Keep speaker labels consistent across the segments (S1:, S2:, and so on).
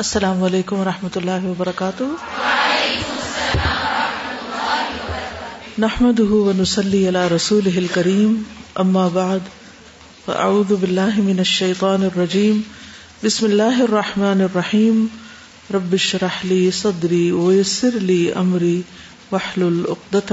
S1: السلام علیکم و رحمۃ اللہ وبرکاتہ نحمد نسلی رسول اما بعد اعوذ باللہ من الشیطان الرجیم بسم اللہ الرحمن الرحمٰن البرحیم ربشرحلی صدری ولی عمری وحل العدت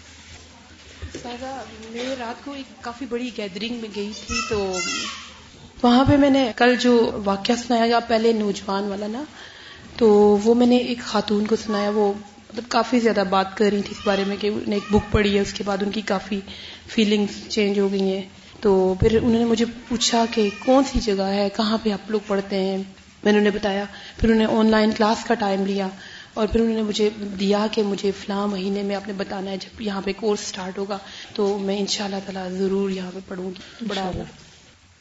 S2: میں
S3: میں رات کو ایک کافی بڑی گیدرنگ گئی تھی تو
S1: وہاں پہ میں نے کل جو
S3: واقعہ سنایا گیا پہلے نوجوان والا نا تو وہ میں نے ایک خاتون کو سنایا وہ مطلب کافی زیادہ بات کر رہی تھی اس بارے میں کہ انہیں ایک بک پڑھی ہے اس کے بعد ان کی کافی فیلنگس چینج ہو گئی ہیں تو پھر انہوں نے مجھے پوچھا کہ کون سی جگہ ہے کہاں پہ آپ لوگ پڑھتے ہیں میں نے انہیں بتایا پھر انہیں آن لائن کلاس کا ٹائم لیا اور پھر انہوں نے مجھے دیا کہ مجھے فلاں مہینے میں آپ نے بتانا ہے جب یہاں پہ کورس سٹارٹ ہوگا تو میں ان شاء اللہ تعالیٰ ضرور یہاں پہ پڑھوں گی بڑا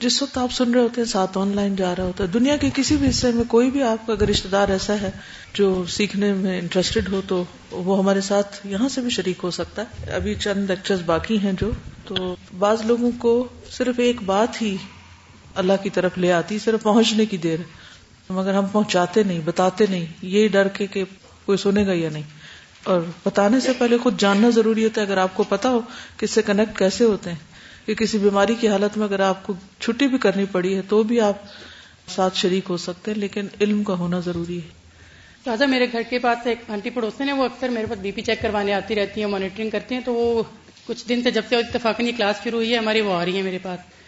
S1: جس وقت آپ سن رہے ہوتے ہیں ساتھ آن لائن جا رہا ہوتا ہے دنیا کے کسی بھی حصے میں کوئی بھی آپ کا اگر رشتے دار ایسا ہے جو سیکھنے میں انٹرسٹڈ ہو تو وہ ہمارے ساتھ یہاں سے بھی شریک ہو سکتا ہے ابھی چند لیکچر باقی ہیں جو تو بعض لوگوں کو صرف ایک بات ہی اللہ کی طرف لے آتی صرف پہنچنے کی دیر مگر ہم پہنچاتے نہیں بتاتے نہیں یہ ڈر کے کہ کوئی سنے گا یا نہیں اور بتانے سے پہلے خود جاننا ضروری ہوتا ہے اگر آپ کو پتا ہو کہ اس سے کنیکٹ کیسے ہوتے ہیں کہ کسی بیماری کی حالت میں اگر آپ کو چھٹی بھی کرنی پڑی ہے تو بھی آپ ساتھ شریک ہو سکتے ہیں لیکن علم کا ہونا ضروری ہے
S3: تازہ میرے گھر کے پاس ایک آنٹی پڑوسی نے وہ اکثر میرے پاس بی پی چیک کروانے آتی رہتی ہیں مانیٹرنگ کرتی ہیں تو وہ کچھ دن سے جب سے کلاس شروع ہوئی ہے ہماری وہ آ رہی ہے میرے پاس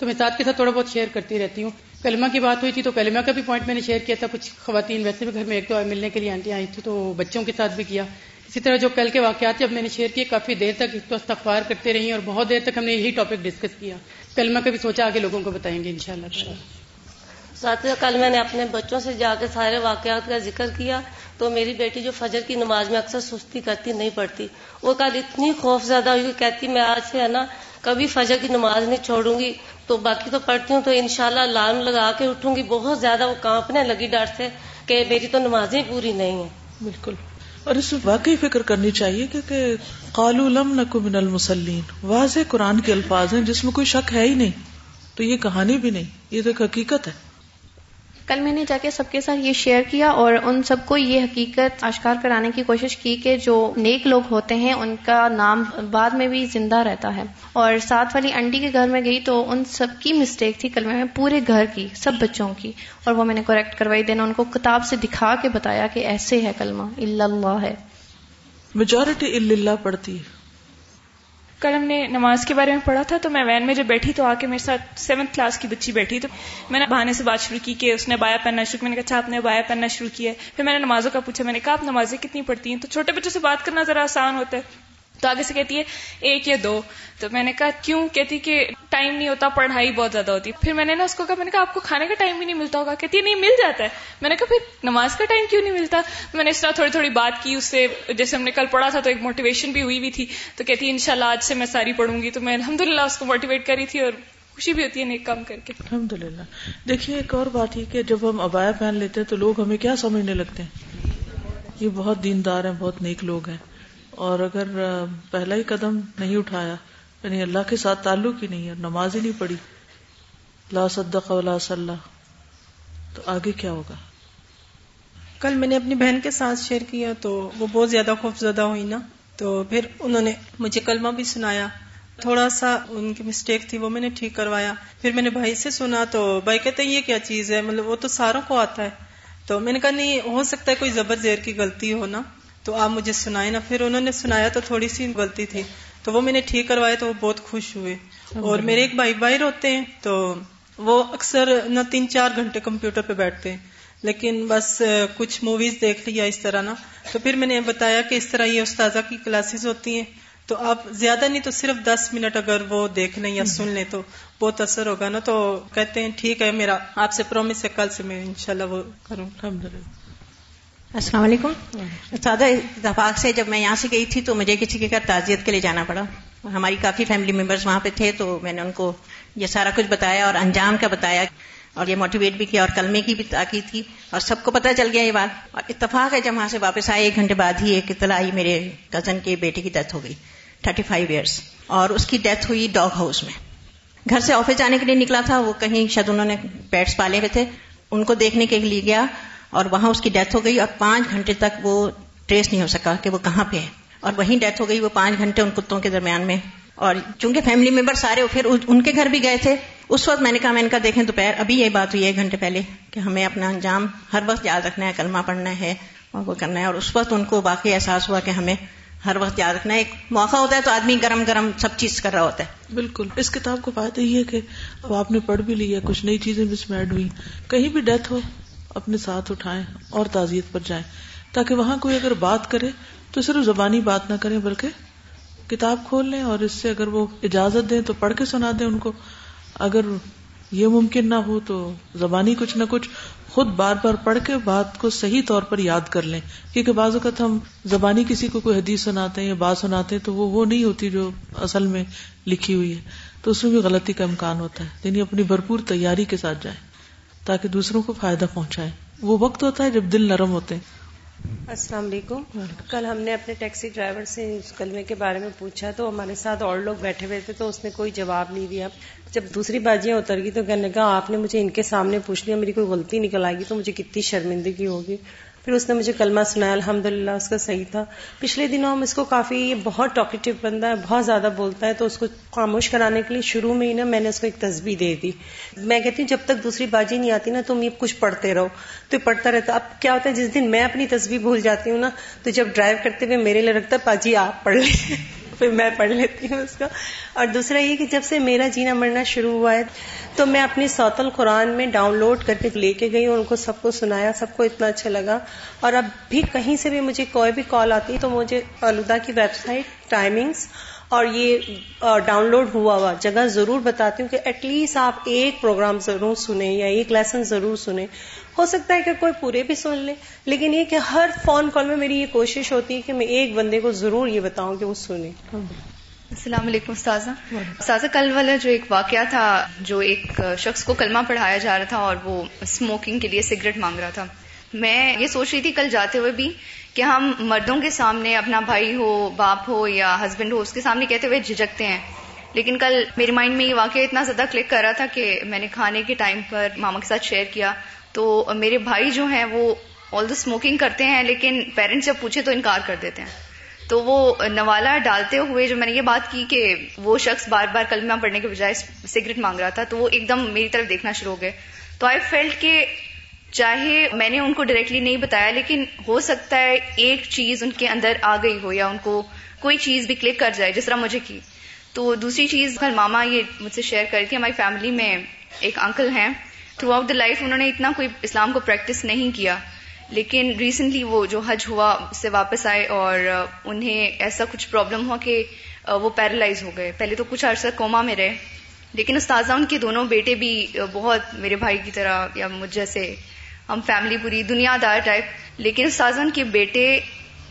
S3: تو میں ساتھ کے ساتھ تھوڑا بہت شیئر کرتی رہتی ہوں کلمہ کی بات ہوئی تھی تو کلمہ کا بھی پوائنٹ میں نے شیئر کیا تھا کچھ خواتین ویسے بھی گھر میں ایک دو ملنے کے لیے آئی تو بچوں کے ساتھ بھی کیا اسی طرح جو کل کے واقعات جب میں نے شیئر کیے کافی دیر تک تو استغفار کرتے رہی اور بہت دیر تک ہم نے یہی ٹاپک ڈسکس کیا کلمہ کا بھی سوچا آگے لوگوں کو بتائیں گے شاء اللہ
S4: کل میں نے اپنے بچوں سے جا کے سارے واقعات کا ذکر کیا تو میری بیٹی جو فجر کی نماز میں اکثر سستی کرتی نہیں پڑتی وہ کل اتنی خوف زیادہ ہوئی کہتی میں آج سے ہے نا کبھی فجر کی نماز نہیں چھوڑوں گی تو باقی تو پڑھتی ہوں تو انشاءاللہ شاء لگا کے اٹھوں گی بہت زیادہ وہ کانپنے لگی ڈر سے کہ میری تو نمازیں پوری نہیں ہیں بالکل
S1: اور اس میں واقعی فکر کرنی چاہیے کیونکہ لم نکو من المسلین واضح قرآن کے الفاظ ہیں جس میں کوئی شک ہے ہی نہیں تو یہ کہانی بھی نہیں یہ تو ایک حقیقت ہے
S5: کل میں نے جا کے سب کے ساتھ یہ شیئر کیا اور ان سب کو یہ حقیقت آشکار کرانے کی کوشش کی کہ جو نیک لوگ ہوتے ہیں ان کا نام بعد میں بھی زندہ رہتا ہے اور ساتھ والی انڈی کے گھر میں گئی تو ان سب کی مسٹیک تھی میں پورے گھر کی سب بچوں کی اور وہ میں نے کریکٹ کروائی دینا ان کو کتاب سے دکھا کے بتایا کہ ایسے ہے کلمہ اللہ ہے
S2: میجورٹی اللہ پڑھتی
S5: کل ہم نے نماز
S2: کے بارے میں پڑھا تھا تو میں وین میں جب بیٹھی تو آ کے میرے ساتھ سیونتھ کلاس کی بچی بیٹھی تو میں نے بہانے سے بات شروع کی کہ اس نے بایا پہننا شروع میں نے کہا اچھا آپ نے بایا پہننا شروع کیا پھر میں نے نمازوں کا پوچھا میں نے کہا آپ نمازیں کتنی پڑھتی ہیں تو چھوٹے بچوں سے بات کرنا ذرا آسان ہوتا ہے تو آگے سے کہتی ہے ایک یا دو تو میں نے کہا کیوں کہتی کہ ٹائم نہیں ہوتا پڑھائی بہت زیادہ ہوتی پھر میں نے نا اس کو کہا میں نے کہا آپ کو کھانے کا ٹائم بھی نہیں ملتا ہوگا کہتی ہے نہیں مل جاتا ہے میں نے کہا پھر نماز کا ٹائم کیوں نہیں ملتا میں نے اس طرح تھوڑی تھوڑی بات کی اس سے جیسے ہم نے کل پڑھا تھا تو ایک موٹیویشن بھی ہوئی بھی تھی تو کہتی ہے ان شاء اللہ آج سے میں ساری پڑھوں گی تو میں الحمد للہ اس کو موٹیویٹ کری تھی اور خوشی بھی ہوتی ہے نیک کام کر کے الحمد للہ دیکھیے ایک
S1: اور بات ہے کہ جب ہم ابایا پہن لیتے ہیں تو لوگ ہمیں کیا سمجھنے لگتے ہیں یہ بہت دیندار ہیں بہت نیک لوگ ہیں اور اگر پہلا ہی قدم نہیں اٹھایا یعنی اللہ کے ساتھ تعلق ہی نہیں ہے نماز ہی نہیں پڑی لا صدق ولا تو آگے کیا ہوگا کل میں نے اپنی بہن کے ساتھ شیئر کیا تو
S3: وہ بہت زیادہ خوف زدہ ہوئی نا تو پھر انہوں نے مجھے کلمہ بھی سنایا تھوڑا سا ان کی مسٹیک تھی وہ میں نے ٹھیک کروایا پھر میں نے بھائی سے سنا تو بھائی کہتے ہیں یہ کیا چیز ہے مطلب وہ تو ساروں کو آتا ہے تو میں نے کہا نہیں ہو سکتا ہے کوئی زبر زیر کی غلطی ہونا تو آپ مجھے سنائے نا پھر انہوں نے سنایا تو تھوڑی سی غلطی تھی تو وہ میں نے ٹھیک کروائے تو وہ بہت خوش ہوئے اور میرے ایک بھائی بھائی روتے ہیں تو وہ اکثر نہ تین چار گھنٹے کمپیوٹر پہ بیٹھتے ہیں لیکن بس کچھ موویز دیکھ لیا اس طرح نا تو پھر میں نے بتایا کہ اس طرح یہ استاذہ کی کلاسز ہوتی ہیں تو آپ زیادہ نہیں تو صرف دس منٹ اگر وہ دیکھ لیں یا سن لیں تو بہت اثر ہوگا نا تو کہتے ہیں ٹھیک ہے میرا آپ سے پرومس ہے کل سے میں انشاءاللہ وہ کروں الحمد
S5: السلام علیکم سادہ اتفاق سے جب میں یہاں سے گئی تھی تو مجھے کسی کے گھر تعزیت کے لیے جانا پڑا ہماری کافی فیملی ممبرس وہاں پہ تھے تو میں نے ان کو یہ سارا کچھ بتایا اور انجام کا بتایا اور یہ موٹیویٹ بھی کیا اور کلمے کی بھی اور سب کو پتہ چل گیا یہ بات اور اتفاق ہے جب وہاں سے واپس آئے ایک گھنٹے بعد ہی ایک اطلاع آئی میرے کزن کے بیٹے کی ڈیتھ ہو گئی تھرٹی فائیو ایئرس اور اس کی ڈیتھ ہوئی ڈاگ ہاؤس میں گھر سے آفس جانے کے لیے نکلا تھا وہ کہیں شاید انہوں نے پیٹس پالے ہوئے تھے ان کو دیکھنے کے لیے گیا اور وہاں اس کی ڈیتھ ہو گئی اور پانچ گھنٹے تک وہ ٹریس نہیں ہو سکا کہ وہ کہاں پہ ہے اور وہیں ڈیتھ ہو گئی وہ پانچ گھنٹے ان کتوں کے درمیان میں اور چونکہ فیملی ممبر سارے پھر ان کے گھر بھی گئے تھے اس وقت میں نے کہا میں نے کہا دیکھیں دوپہر ابھی یہ بات ہوئی ہے ایک گھنٹے پہلے کہ ہمیں اپنا انجام ہر وقت یاد رکھنا ہے کلمہ پڑھنا ہے اور وہ کرنا ہے اور اس وقت ان کو باقی احساس ہوا کہ ہمیں ہر وقت یاد رکھنا ہے ایک موقع ہوتا ہے تو آدمی گرم گرم سب چیز کر رہا ہوتا ہے بالکل اس کتاب کو بات یہ ہے کہ اب آپ نے پڑھ بھی لی ہے کچھ نئی چیزیں میں ایڈ ہوئی
S1: کہیں بھی ڈیتھ ہو اپنے ساتھ اٹھائیں اور تعزیت پر جائیں تاکہ وہاں کوئی اگر بات کرے تو صرف زبانی بات نہ کریں بلکہ کتاب کھول لیں اور اس سے اگر وہ اجازت دیں تو پڑھ کے سنا دیں ان کو اگر یہ ممکن نہ ہو تو زبانی کچھ نہ کچھ خود بار بار پڑھ کے بات کو صحیح طور پر یاد کر لیں کیونکہ بعض اوقات ہم زبانی کسی کو کوئی حدیث سناتے ہیں یا بات سناتے ہیں تو وہ وہ نہیں ہوتی جو اصل میں لکھی ہوئی ہے تو اس میں بھی غلطی کا امکان ہوتا ہے یعنی اپنی بھرپور تیاری کے ساتھ جائیں تاکہ دوسروں کو فائدہ پہنچائے وہ وقت ہوتا ہے جب دل نرم ہوتے ہیں
S3: السلام علیکم کل ہم نے اپنے ٹیکسی ڈرائیور سے اس کلمے کے بارے میں پوچھا تو ہمارے ساتھ اور لوگ بیٹھے ہوئے تھے تو اس نے کوئی جواب نہیں دیا جب دوسری بازیاں اتر گئی تو کہنے آپ نے مجھے ان کے سامنے پوچھ لیا میری کوئی غلطی نکل آئے گی تو مجھے کتنی شرمندگی ہوگی پھر اس نے مجھے کلمہ سنایا الحمد للہ اس کا صحیح تھا پچھلے دنوں ہم اس کو کافی یہ بہت ٹاکٹیو بندہ ہے بہت زیادہ بولتا ہے تو اس کو خاموش کرانے کے لیے شروع میں ہی نا میں نے اس کو ایک تصویر دے دی میں کہتی ہوں جب تک دوسری باجی نہیں آتی نا تم یہ کچھ پڑھتے رہو تو یہ پڑھتا رہتا اب کیا ہوتا ہے جس دن میں اپنی تصویر بھول جاتی ہوں نا تو جب ڈرائیو کرتے ہوئے میرے لیے ہے باجی آپ پڑھ لیں پھر میں پڑھ لیتی ہوں اس کا اور دوسرا یہ کہ جب سے میرا جینا مرنا شروع ہوا ہے تو میں اپنی سوت القرآن میں ڈاؤن لوڈ کر کے لے کے گئی ان کو سب کو سنایا سب کو اتنا اچھا لگا اور اب بھی کہیں سے بھی مجھے کوئی بھی کال آتی تو مجھے الوداع کی ویب سائٹ ٹائمنگس اور یہ ڈاؤن لوڈ ہوا ہوا جگہ ضرور بتاتی ہوں کہ ایٹ لیسٹ آپ ایک پروگرام ضرور سنیں یا ایک لیسن ضرور سنیں ہو سکتا ہے کہ کوئی پورے بھی سن لے لیکن یہ کہ ہر فون کال میں میری یہ کوشش
S6: ہوتی ہے کہ میں ایک بندے کو ضرور یہ بتاؤں کہ وہ سنیں السلام علیکم استاذہ استاذہ کل والا جو ایک واقعہ تھا جو ایک شخص کو کلمہ پڑھایا جا رہا تھا اور وہ اسموکنگ کے لیے سگریٹ مانگ رہا تھا میں یہ سوچ رہی تھی کل جاتے ہوئے بھی کہ ہم مردوں کے سامنے اپنا بھائی ہو باپ ہو یا ہسبینڈ ہو اس کے سامنے کہتے ہوئے جھجکتے ہیں لیکن کل میرے مائنڈ میں یہ واقعہ اتنا زیادہ کلک کر رہا تھا کہ میں نے کھانے کے ٹائم پر ماما کے ساتھ شیئر کیا تو میرے بھائی جو ہیں وہ آل دا اسموکنگ کرتے ہیں لیکن پیرنٹس جب پوچھے تو انکار کر دیتے ہیں تو وہ نوالا ڈالتے ہوئے جو میں نے یہ بات کی کہ وہ شخص بار بار کلمہ پڑھنے کے بجائے سگریٹ مانگ رہا تھا تو وہ ایک دم میری طرف دیکھنا شروع ہو گئے تو آئی فیلٹ کہ چاہے میں نے ان کو ڈائریکٹلی نہیں بتایا لیکن ہو سکتا ہے ایک چیز ان کے اندر آ گئی ہو یا ان کو کوئی چیز بھی کلک کر جائے جس طرح مجھے کی تو دوسری چیز ہر ماما یہ مجھ سے شیئر کر کے ہماری فیملی میں ایک انکل ہیں تھرو آؤٹ دا لائف انہوں نے اتنا کوئی اسلام کو پریکٹس نہیں کیا لیکن ریسنٹلی وہ جو حج ہوا اس سے واپس آئے اور انہیں ایسا کچھ پرابلم ہوا کہ وہ پیرالائز ہو گئے پہلے تو کچھ عرصہ کوما میں رہے لیکن استاذہ ان کے دونوں بیٹے بھی بہت میرے بھائی کی طرح یا مجھ جیسے ہم فیملی پوری دنیا دار ٹائپ لیکن سازن کے بیٹے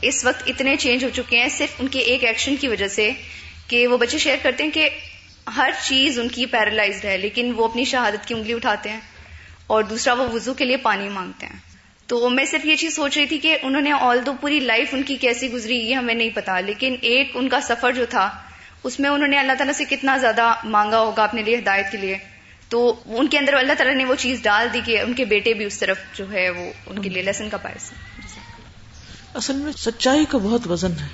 S6: اس وقت اتنے چینج ہو چکے ہیں صرف ان کے ایک ایکشن کی وجہ سے کہ وہ بچے شیئر کرتے ہیں کہ ہر چیز ان کی پیرالائزڈ ہے لیکن وہ اپنی شہادت کی انگلی اٹھاتے ہیں اور دوسرا وہ وضو کے لیے پانی مانگتے ہیں تو میں صرف یہ چیز سوچ رہی تھی کہ انہوں نے آل دو پوری لائف ان کی کیسی گزری یہ ہمیں نہیں پتا لیکن ایک ان کا سفر جو تھا اس میں انہوں نے اللہ تعالیٰ سے کتنا زیادہ مانگا ہوگا اپنے لیے ہدایت کے لیے تو ان کے اندر اللہ تعالیٰ نے وہ چیز ڈال دی کہ ان کے بیٹے بھی اس طرف جو ہے وہ ان کے لیے لیسن کا باعث
S1: اصل میں سچائی کا بہت وزن ہے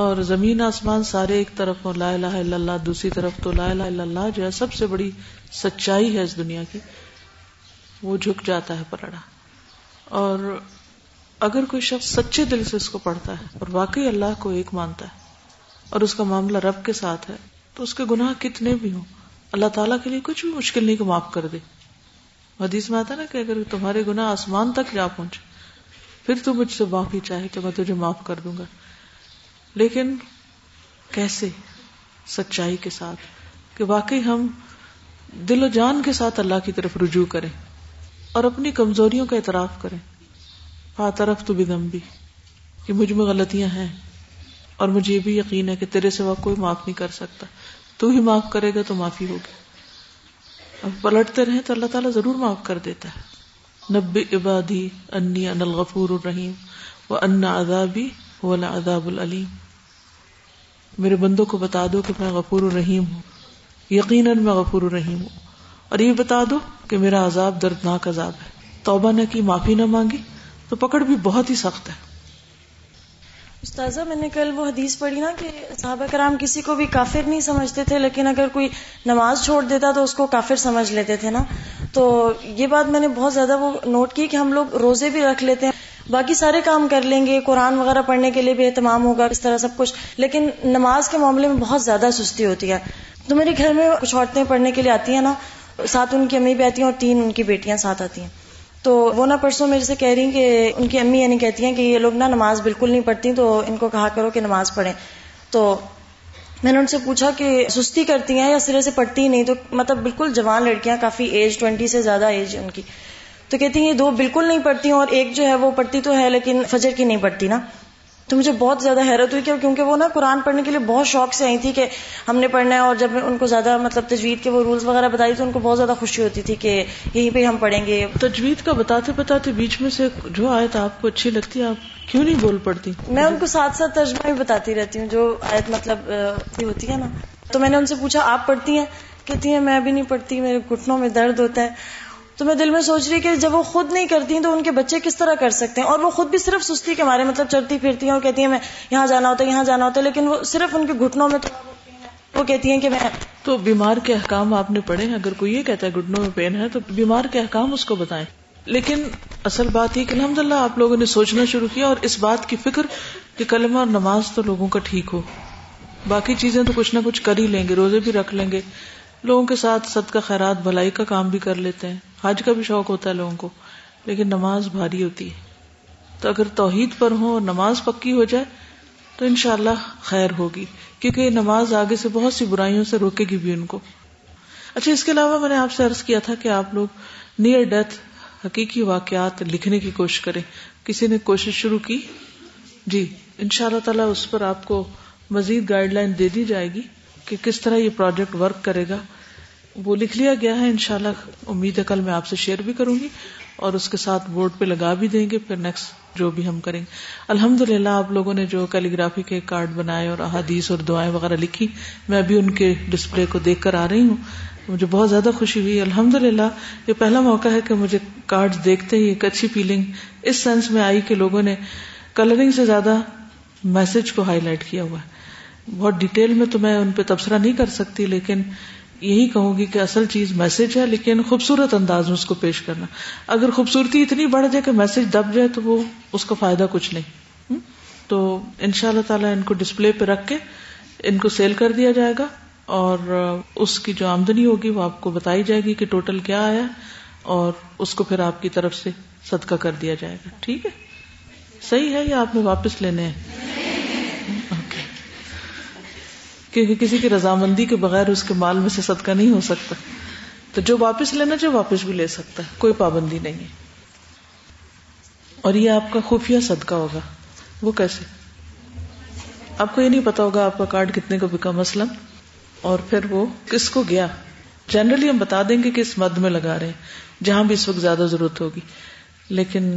S1: اور زمین آسمان سارے ایک طرف اور لا الہ الا اللہ دوسری طرف تو لا الہ الا اللہ جو ہے سب سے بڑی سچائی ہے اس دنیا کی وہ جھک جاتا ہے پرڑا اور اگر کوئی شخص سچے دل سے اس کو پڑھتا ہے اور واقعی اللہ کو ایک مانتا ہے اور اس کا معاملہ رب کے ساتھ ہے تو اس کے گناہ کتنے بھی ہوں اللہ تعالیٰ کے لیے کچھ بھی مشکل نہیں کہ معاف کر دے حدیث میں آتا نا کہ اگر تمہارے گنا آسمان تک جا پہنچے پھر تو مجھ سے معافی چاہے تو میں تجھے معاف کر دوں گا لیکن کیسے سچائی کے ساتھ کہ واقعی ہم دل و جان کے ساتھ اللہ کی طرف رجوع کریں اور اپنی کمزوریوں کا اعتراف کریں پاطرف تو بھی دم بھی مجھ میں غلطیاں ہیں اور مجھے یہ بھی یقین ہے کہ تیرے سوا کوئی معاف نہیں کر سکتا تو ہی معاف کرے گا تو معافی ہوگی اب پلٹتے رہیں تو اللہ تعالیٰ ضرور معاف کر دیتا ہے نبی عبادی انی ان الغفور الرحیم و انا عذابی ولا اذاب العلیم میرے بندوں کو بتا دو کہ میں غفور الرحیم ہوں یقیناً میں غفور الرحیم ہوں اور یہ بتا دو کہ میرا عذاب دردناک عذاب ہے توبہ نہ کی معافی نہ مانگی تو پکڑ بھی بہت ہی سخت ہے
S7: استاذہ میں نے کل وہ حدیث پڑھی نا کہ صحابہ کرام کسی کو بھی کافر نہیں سمجھتے تھے لیکن اگر کوئی نماز چھوڑ دیتا تو اس کو کافر سمجھ لیتے تھے نا تو یہ بات میں نے بہت زیادہ وہ نوٹ کی کہ ہم لوگ روزے بھی رکھ لیتے ہیں باقی سارے کام کر لیں گے قرآن وغیرہ پڑھنے کے لیے بھی اہتمام ہوگا اس طرح سب کچھ لیکن نماز کے معاملے میں بہت زیادہ سستی ہوتی ہے تو میرے گھر میں کچھ عورتیں پڑھنے کے لیے آتی ہیں نا سات ان کی امی بھی آتی ہیں اور تین ان کی بیٹیاں ساتھ آتی ہیں تو وہ نہ پرسوں میرے سے کہہ رہی کہ ان کی امی یعنی کہتی ہیں کہ یہ لوگ نا نماز بالکل نہیں پڑھتی تو ان کو کہا کرو کہ نماز پڑھیں تو میں نے ان سے پوچھا کہ سستی کرتی ہیں یا سرے سے پڑھتی ہی نہیں تو مطلب بالکل جوان لڑکیاں کافی ایج ٹوینٹی سے زیادہ ایج ان کی تو کہتی ہیں یہ دو بالکل نہیں پڑھتی اور ایک جو ہے وہ پڑھتی تو ہے لیکن فجر کی نہیں پڑھتی نا تو مجھے بہت زیادہ حیرت ہوئی کیونکہ وہ نا قرآن پڑھنے کے لیے بہت شوق سے آئی تھی کہ ہم نے پڑھنا ہے اور جب ان کو زیادہ مطلب تجوید کے وہ رولز وغیرہ بتائی تو ان کو بہت زیادہ خوشی ہوتی تھی کہ یہیں پہ ہم پڑھیں گے تجوید کا بتاتے بتاتے بیچ میں سے جو آیت آپ کو اچھی لگتی ہے آپ کیوں نہیں بول
S1: پڑتی میں ان
S7: کو ساتھ ساتھ ترجمہ بھی بتاتی رہتی ہوں جو آیت مطلب ہوتی ہے نا تو میں نے ان سے پوچھا آپ پڑھتی ہیں کہتی ہیں میں بھی نہیں پڑھتی میرے گھٹنوں میں درد ہوتا ہے تو میں دل میں سوچ رہی کہ جب وہ خود نہیں کرتی ہیں تو ان کے بچے کس طرح کر سکتے ہیں اور وہ خود بھی صرف سستی کے مارے مطلب چڑھتی پھرتی ہیں اور کہتی ہیں میں یہاں جانا ہوتا ہے یہاں جانا ہوتا ہے لیکن وہ صرف ان کے گھٹنوں میں وہ کہتی ہیں کہ میں
S1: تو بیمار کے احکام آپ نے پڑھے اگر کوئی یہ کہتا ہے گھٹنوں میں پین ہے تو بیمار کے احکام اس کو بتائیں لیکن اصل بات یہ کہ الحمد للہ آپ لوگوں نے سوچنا شروع کیا اور اس بات کی فکر کہ کلمہ اور نماز تو لوگوں کا ٹھیک ہو باقی چیزیں تو کچھ نہ کچھ کر ہی لیں گے روزے بھی رکھ لیں گے لوگوں کے ساتھ صدقہ خیرات بھلائی کا کام بھی کر لیتے ہیں حج کا بھی شوق ہوتا ہے لوگوں کو لیکن نماز بھاری ہوتی ہے تو اگر توحید پر ہوں اور نماز پکی ہو جائے تو انشاءاللہ خیر ہوگی کیونکہ یہ نماز آگے سے بہت سی برائیوں سے روکے گی بھی ان کو اچھا اس کے علاوہ میں نے آپ سے عرض کیا تھا کہ آپ لوگ نیئر ڈیتھ حقیقی واقعات لکھنے کی کوشش کریں کسی نے کوشش شروع کی جی ان شاء اللہ تعالی اس پر آپ کو مزید گائیڈ لائن دے دی جائے گی کہ کس طرح یہ پروجیکٹ ورک کرے گا وہ لکھ لیا گیا ہے ان شاء اللہ امید ہے کل میں آپ سے شیئر بھی کروں گی اور اس کے ساتھ بورڈ پہ لگا بھی دیں گے پھر نیکسٹ جو بھی ہم کریں گے الحمد للہ آپ لوگوں نے جو کیلی گرافی کے کارڈ بنائے اور احادیث اور دعائیں وغیرہ لکھی میں ابھی ان کے ڈسپلے کو دیکھ کر آ رہی ہوں مجھے بہت زیادہ خوشی ہوئی الحمد للہ یہ پہلا موقع ہے کہ مجھے کارڈ دیکھتے ہی ایک اچھی فیلنگ اس سینس میں آئی کہ لوگوں نے کلرنگ سے زیادہ میسج کو ہائی لائٹ کیا ہوا ہے بہت ڈیٹیل میں تو میں ان پہ تبصرہ نہیں کر سکتی لیکن یہی کہوں گی کہ اصل چیز میسج ہے لیکن خوبصورت انداز میں اس کو پیش کرنا اگر خوبصورتی اتنی بڑھ جائے کہ میسج دب جائے تو وہ اس کا فائدہ کچھ نہیں تو ان شاء اللہ تعالی ان کو ڈسپلے پہ رکھ کے ان کو سیل کر دیا جائے گا اور اس کی جو آمدنی ہوگی وہ آپ کو بتائی جائے گی کہ ٹوٹل کیا آیا اور اس کو پھر آپ کی طرف سے صدقہ کر دیا جائے گا ٹھیک ہے صحیح ہے یا آپ نے واپس لینے ہیں کسی کی رضامندی کے بغیر اس کے مال میں سے صدقہ نہیں ہو سکتا تو جو واپس لینا جو واپس بھی لے سکتا ہے کوئی پابندی نہیں ہے اور یہ آپ کا خفیہ صدقہ ہوگا وہ کیسے آپ کو یہ نہیں پتا ہوگا آپ کا کارڈ کتنے کو بکا مسلم اور پھر وہ کس کو گیا جنرلی ہم بتا دیں گے کس مد میں لگا رہے ہیں جہاں بھی اس وقت زیادہ ضرورت ہوگی لیکن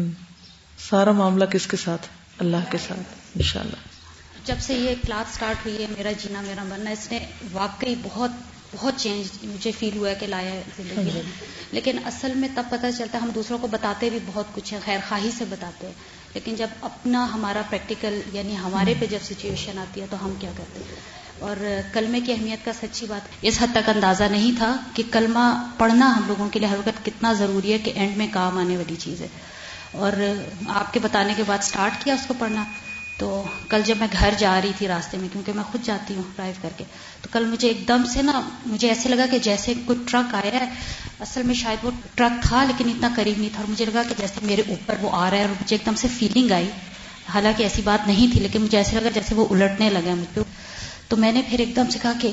S1: سارا معاملہ کس کے ساتھ اللہ کے ساتھ انشاءاللہ
S8: جب سے یہ کلاس سٹارٹ ہوئی ہے میرا جینا میرا بننا اس نے واقعی بہت بہت چینج مجھے فیل ہوا ہے کہ لایا زندگی میں ہاں جی. لیکن اصل میں تب پتہ چلتا ہے ہم دوسروں کو بتاتے بھی بہت کچھ ہے خیر خواہی سے بتاتے ہیں لیکن جب اپنا ہمارا پریکٹیکل یعنی ہمارے پہ جب سچویشن آتی ہے تو ہم کیا کرتے ہیں اور کلمے کی اہمیت کا سچی بات اس حد تک اندازہ نہیں تھا کہ کلمہ پڑھنا ہم لوگوں کے لیے ہر وقت کتنا ضروری ہے کہ اینڈ میں کام آنے والی چیز ہے اور آپ کے بتانے کے بعد سٹارٹ کیا اس کو پڑھنا تو کل جب میں گھر جا رہی تھی راستے میں کیونکہ میں خود جاتی ہوں ڈرائیو کر کے تو کل مجھے ایک دم سے نا مجھے ایسے لگا کہ جیسے کوئی ٹرک آیا ہے اصل میں شاید وہ ٹرک تھا لیکن اتنا قریب نہیں تھا اور مجھے لگا کہ جیسے میرے اوپر وہ آ رہا ہے اور مجھے ایک دم سے فیلنگ آئی حالانکہ ایسی بات نہیں تھی لیکن مجھے ایسے لگا جیسے وہ الٹنے لگا مجھ پہ تو میں نے پھر ایک دم سے کہا کہ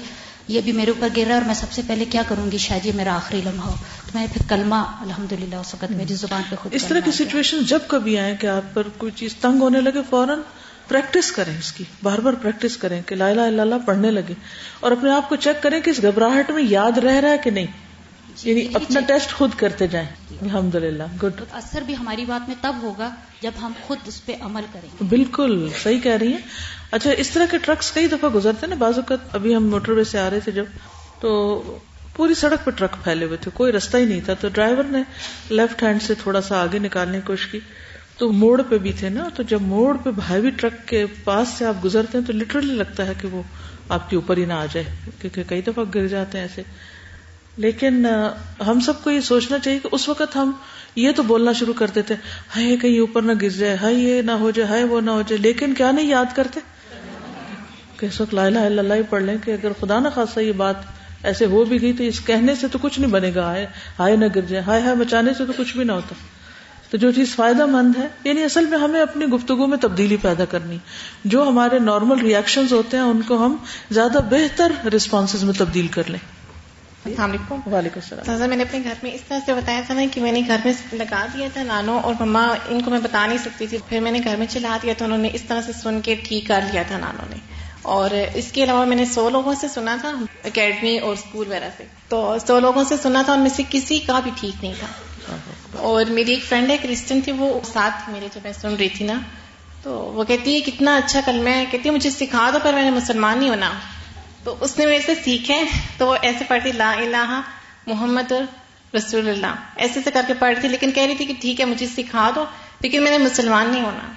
S8: یہ بھی میرے اوپر گر رہا ہے اور میں سب سے پہلے کیا کروں گی شاید یہ میرا آخری لمحہ ہو تو میں نے پھر کلمہ الحمد للہ اس وقت میری زبان پہ خود اس طرح
S1: کی سچویشن جب کبھی آئے کہ آپ پر کوئی چیز تنگ ہونے لگے فوراً پریکٹس کریں اس کی بار بار پریکٹس کریں کہ لا الہ الا اللہ پڑھنے لگے اور اپنے آپ کو چیک کریں کہ اس گھبراہٹ میں یاد رہ رہا ہے کہ نہیں جی، یعنی جی، اپنا جی۔ ٹیسٹ خود کرتے جائیں الحمد للہ گڈ
S8: اثر بھی ہماری بات میں تب ہوگا جب ہم خود اس پہ عمل کریں
S1: بالکل صحیح کہہ رہی ہیں اچھا اس طرح کے ٹرکس کئی دفعہ گزرتے نا بعض اوقات ابھی ہم موٹر وے سے آ رہے تھے جب تو پوری سڑک پہ ٹرک پھیلے ہوئے تھے کوئی رستہ ہی نہیں تھا تو ڈرائیور نے لیفٹ ہینڈ سے تھوڑا سا آگے نکالنے کی کوشش کی تو موڑ پہ بھی تھے نا تو جب موڑ پہ ہیوی ٹرک کے پاس سے آپ گزرتے ہیں تو لٹرلی لگتا ہے کہ وہ آپ کے اوپر ہی نہ آ جائے کیونکہ کئی دفعہ گر جاتے ہیں ایسے لیکن ہم سب کو یہ سوچنا چاہیے کہ اس وقت ہم یہ تو بولنا شروع کرتے تھے ہائے کہیں اوپر نہ گر جائے ہائے یہ نہ ہو جائے ہائے وہ نہ ہو جائے لیکن کیا نہیں یاد کرتے کہ لا الہ الا اللہ ہی پڑھ لیں کہ اگر خدا نہ خاصا یہ بات ایسے ہو بھی گئی تو اس کہنے سے تو کچھ نہیں بنے گا ہائے ہائے نہ گر جائے ہائے ہائے مچانے سے تو کچھ بھی نہ ہوتا تو جو چیز فائدہ مند ہے یعنی اصل میں ہمیں اپنی گفتگو میں تبدیلی پیدا کرنی جو ہمارے نارمل ریئیکشن ہوتے ہیں ان کو ہم زیادہ بہتر ریسپانس میں تبدیل کر لیں السلام علیکم وعلیکم السلام
S5: میں نے اپنے گھر میں اس طرح سے بتایا تھا نا کہ میں نے گھر میں لگا دیا تھا نانو اور مما ان کو میں بتا نہیں سکتی تھی پھر میں نے گھر میں چلا دیا تھا انہوں نے اس طرح سے سن کے ٹھیک کر لیا تھا نانو نے اور اس کے علاوہ میں نے سو لوگوں سے سنا تھا اکیڈمی اور اسکول وغیرہ سے تو سو لوگوں سے سنا تھا ان میں سے کسی کا بھی ٹھیک نہیں تھا اور میری ایک فرینڈ ہے کرسچن تھی وہ ساتھ میرے میں سن رہی تھی نا تو وہ کہتی ہے کتنا اچھا کلم ہے کہ مجھے سکھا دو پر میں نے مسلمان نہیں ہونا تو اس نے میرے سے سیکھے تو وہ ایسے پڑھتی لا الہ محمد رسول اللہ ایسے سے کر کے پڑھتی لیکن کہہ رہی تھی کہ ٹھیک ہے مجھے سکھا دو لیکن میں نے مسلمان نہیں ہونا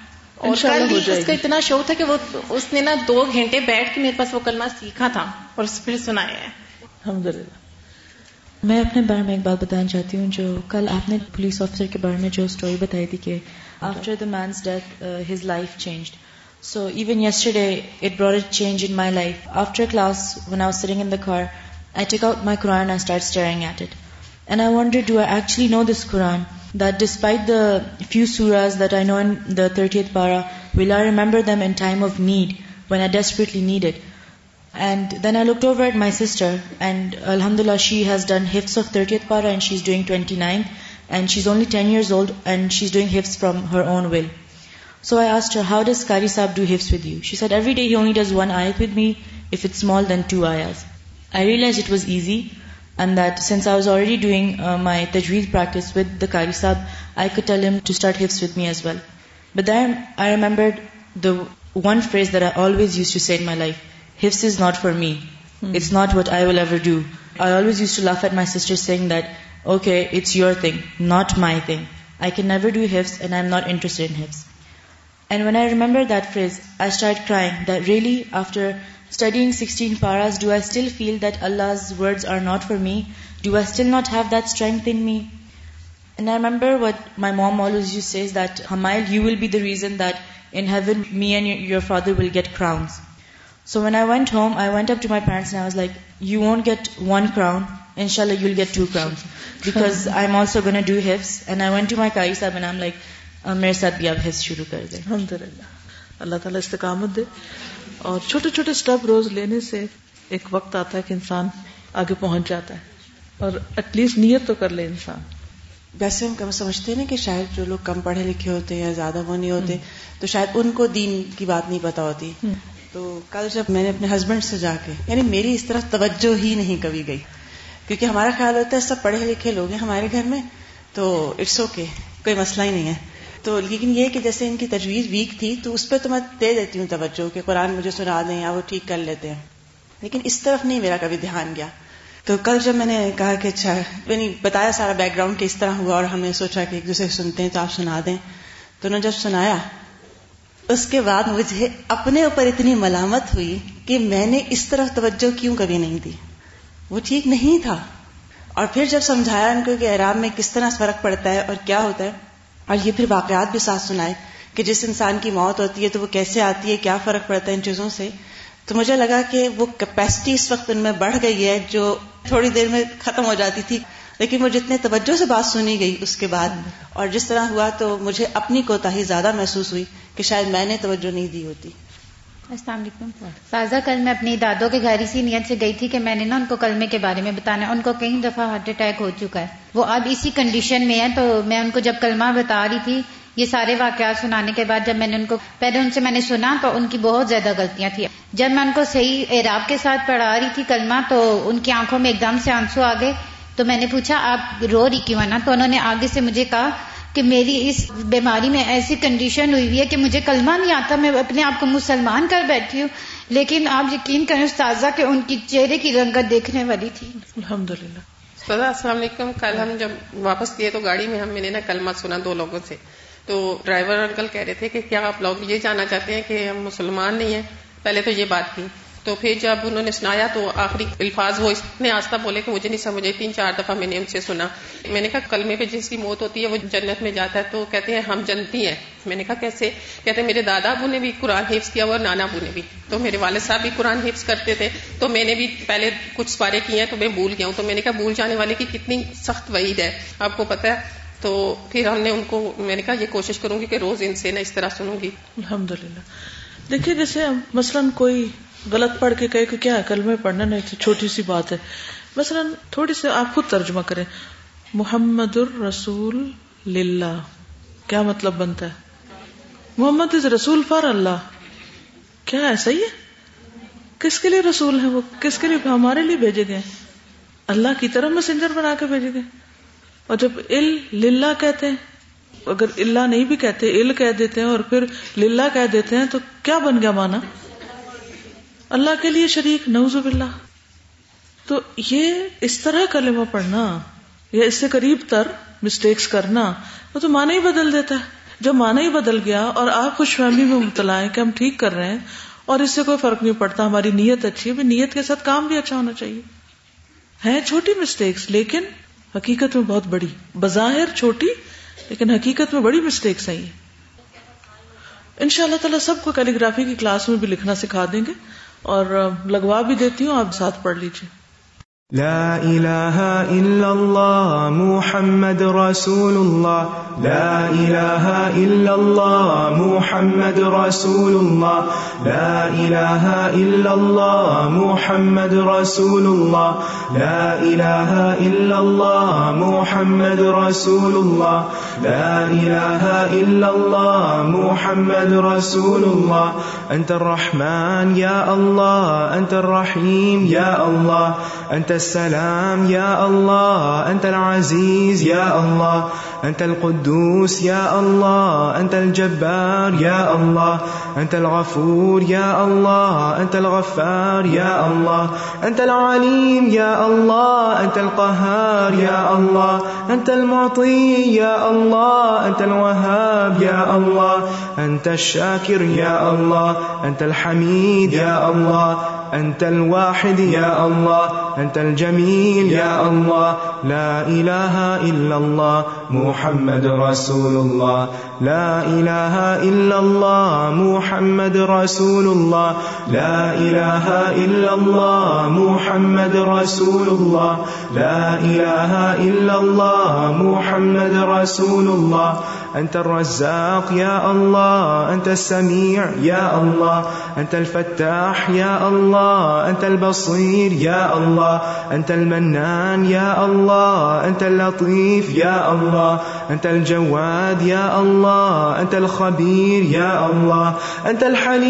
S1: اور ہی اس کا
S5: اتنا شوق تھا کہ وہ اس نے نا دو گھنٹے بیٹھ کے میرے پاس وہ کلمہ سیکھا تھا اور پھر سنایا
S9: ہے الحمد للہ میں اپنے بارے میں ایک بات بتانا چاہتی ہوں جو کل آپ نے پولیس آفیسر کے بارے میں جو اسٹوری بتائی تھی کہ after the man's death his life changed so even yesterday it brought it change in my life after class one آؤ sitting in the car I take out my Quran I start steering at it and I want do I actually know this Quran that despite the few surahs that I know in the thirtieth para well I remember them in time of need when I desperately need it and then I look over at my sister and الحمد للہ she has done hifz of thirtieth para and she is doing twenty nine and she is only ten years old and she is doing hifz from her own well so I asked how does qari sahib do hifz with you she said every day he only does one ayah with me if it's small then to I as I realise it was easy and that since I was already doing my tajweed practice with the qari صاحب I tell to start hifz with me as well but then I remembered the one phrase that I always use to save my life Hifz is not for me. Hmm. It's not what I will ever do. I always used to laugh at my sister saying that, okay, it's your thing, not my thing. I can never do Hifz and I'm not interested in Hifz. And when I remember that phrase, I started crying that really, after studying 16 paras, do I still feel that Allah's words are not for me? Do I still not have that strength in me? And I remember what my mom always used to say is that, Hamail, you will be the reason that in heaven, me and your father will get crowns. So when I went home I went up to my parents I was like you won't get one crown ان شاء اللہ you will get two crown because I am also gonna do heaps and I went to my کاری صاحب I like میرے ساتھ بھی آپ heaps شروع کر دیں الحمد للہ اللہ تعالیٰ استقامت دے اور چھوٹے چھوٹے اسٹیپ روز لینے سے ایک وقت آتا ہے کہ انسان
S10: آگے پہنچ جاتا ہے اور ایٹ لیسٹ نیت تو کر لے انسان ویسے ہم کم سمجھتے ہیں نا کہ شاید جو لوگ کم پڑھے لکھے ہوتے ہیں یا زیادہ وہ نہیں ہوتے تو شاید ان کو دین کی بات نہیں پتا ہوتی تو کل جب میں نے اپنے ہسبینڈ سے جا کے یعنی میری اس طرح توجہ ہی نہیں کبھی گئی کیونکہ ہمارا خیال ہوتا ہے سب پڑھے لکھے لوگ ہیں ہمارے گھر میں تو اٹس اوکے کوئی مسئلہ ہی نہیں ہے تو لیکن یہ کہ جیسے ان کی تجویز ویک تھی تو اس پہ تو میں دے دیتی ہوں توجہ کہ قرآن مجھے سنا دیں یا وہ ٹھیک کر لیتے ہیں لیکن اس طرف نہیں میرا کبھی دھیان گیا تو کل جب میں نے کہا کہ اچھا یعنی بتایا سارا بیک گراؤنڈ کہ اس طرح ہوا اور ہم نے سوچا کہ ایک دوسرے سنتے ہیں تو آپ سنا دیں تو انہوں نے جب سنایا اس کے بعد مجھے اپنے اوپر اتنی ملامت ہوئی کہ میں نے اس طرف توجہ کیوں کبھی نہیں دی وہ ٹھیک نہیں تھا اور پھر جب سمجھایا ان کو کہ احرام میں کس طرح فرق پڑتا ہے اور کیا ہوتا ہے اور یہ پھر واقعات بھی ساتھ سنائے کہ جس انسان کی موت ہوتی ہے تو وہ کیسے آتی ہے کیا فرق پڑتا ہے ان چیزوں سے تو مجھے لگا کہ وہ کیپیسٹی اس وقت ان میں بڑھ گئی ہے جو تھوڑی دیر میں ختم ہو جاتی تھی لیکن وہ جتنے توجہ سے بات سنی گئی اس کے بعد اور جس طرح ہوا تو مجھے اپنی کوتا ہی زیادہ محسوس ہوئی کہ شاید میں نے توجہ نہیں دی
S8: ہوتی السلام علیکم سازا کل میں اپنی دادوں کے گھر اسی نیت سے گئی تھی کہ میں نے نا ان کو کلمے کے بارے میں بتانا ہے ان کو کئی دفعہ ہارٹ اٹیک ہو چکا ہے وہ اب اسی کنڈیشن میں ہے تو میں ان کو جب کلمہ بتا رہی تھی یہ سارے واقعات سنانے کے بعد جب میں نے ان کو پہلے ان سے میں نے سنا تو ان کی بہت زیادہ غلطیاں تھیں جب میں ان کو صحیح اعراب کے ساتھ پڑھا رہی تھی کلمہ تو ان کی آنکھوں میں ایک دم سے آنسو آ گئے تو میں نے پوچھا آپ رو رہی کیوں نا تو انہوں نے آگے سے مجھے کہا کہ میری اس بیماری میں ایسی کنڈیشن ہوئی ہوئی ہے کہ مجھے کلمہ نہیں آتا میں اپنے آپ کو مسلمان کر بیٹھی ہوں لیکن آپ یقین کریں استاذہ کہ ان کی چہرے کی رنگت دیکھنے والی تھی الحمد للہ
S5: السلام علیکم کل ہم جب واپس کیے تو گاڑی میں ہم میں نے کلمہ سنا دو لوگوں سے تو ڈرائیور انکل کہہ رہے تھے کہ کیا آپ لوگ یہ جانا چاہتے ہیں کہ ہم مسلمان نہیں ہیں پہلے تو یہ بات کی تو پھر جب انہوں نے سنایا تو آخری الفاظ وہ اتنے آستہ بولے کہ مجھے نہیں سمجھے تین چار دفعہ میں نے ان سے سنا میں نے کہا کل میں جس کی موت ہوتی ہے وہ جنت میں جاتا ہے تو کہتے ہیں ہم جنتی ہیں میں نے کہا کیسے کہتے ہیں میرے دادا ابو نے بھی قرآن حفظ کیا اور نانا ابو نے بھی تو میرے والد صاحب بھی قرآن حفظ کرتے تھے تو میں نے بھی پہلے کچھ سوارے کیے ہیں تو میں بھول گیا ہوں تو میں نے کہا بھول جانے والے کی کتنی سخت وعید ہے آپ کو پتا تو پھر ہم نے ان کو میں نے کہا یہ کوشش کروں گی کہ روز ان سے نہ اس طرح سنوں گی
S1: الحمد للہ دیکھیے جیسے مثلاً کوئی غلط پڑھ کے کہے کہ کیا ہے کل میں پڑھنا نہیں چھوٹی سی بات ہے مثلا تھوڑی سی آپ خود ترجمہ کریں محمد الرسول للہ کیا مطلب بنتا ہے محمد از رسول فار اللہ کیا ایسا ہی ہے کس کے لیے رسول ہے وہ کس کے لیے ہمارے لیے بھیجے گئے اللہ کی طرح مسنجر بنا کے بھیجے گئے اور جب ال للہ کہتے ہیں اگر اللہ نہیں بھی کہتے ال کہہ دیتے ہیں اور پھر للہ کہہ دیتے ہیں تو کیا بن گیا مانا اللہ کے لیے شریک نوز باللہ تو یہ اس طرح کلمہ پڑھنا یا اس سے قریب تر مسٹیکس کرنا وہ تو معنی ہی بدل دیتا ہے جب مانا ہی بدل گیا اور آپ خوش فہمی میں مبتلا کہ ہم ٹھیک کر رہے ہیں اور اس سے کوئی فرق نہیں پڑتا ہماری نیت اچھی ہے نیت کے ساتھ کام بھی اچھا ہونا چاہیے ہے چھوٹی مسٹیکس لیکن حقیقت میں بہت بڑی بظاہر چھوٹی لیکن حقیقت میں بڑی مسٹیکس ہیں ان شاء اللہ تعالیٰ سب کو کیلیگرافی کی کلاس میں بھی لکھنا سکھا دیں گے اور لگوا بھی دیتی ہوں آپ ساتھ پڑھ لیجیے
S11: لا إله إلا الله محمد رسول الله لا إله إلا الله محمد رسول الله لا إله إلا الله محمد رسول الله لا إله إلا الله محمد رسول الله لا إله إلا الله محمد رسول الله أنت الرحمن يا الله أنت الرحيم يا الله أنت السلام يا الله أنت العزيز يا الله أنت القدوس يا الله أنت الجبار يا الله أنت الغفور يا الله أنت الغفار يا الله أنت العليم يا الله أنت القهار يا الله أنت المعطي يا الله أنت الوهاب يا الله أنت الشاكر يا الله أنت الحميد يا الله أنت الواحد يا الله أنت الجميل يا الله لا إله إلا الله محمد رسول الله لا اله الا الله محمد رسول الله لا اله الا الله محمد رسول الله لا اله الا الله محمد رسول الله أنت الرزاق يا الله انت السميع يا الله أنت الفتاح يا الله أنت البصير يا الله أنت المنان يا الله انت اللطيف يا الله انت الجواد الله أنت انت يا الله أنت انت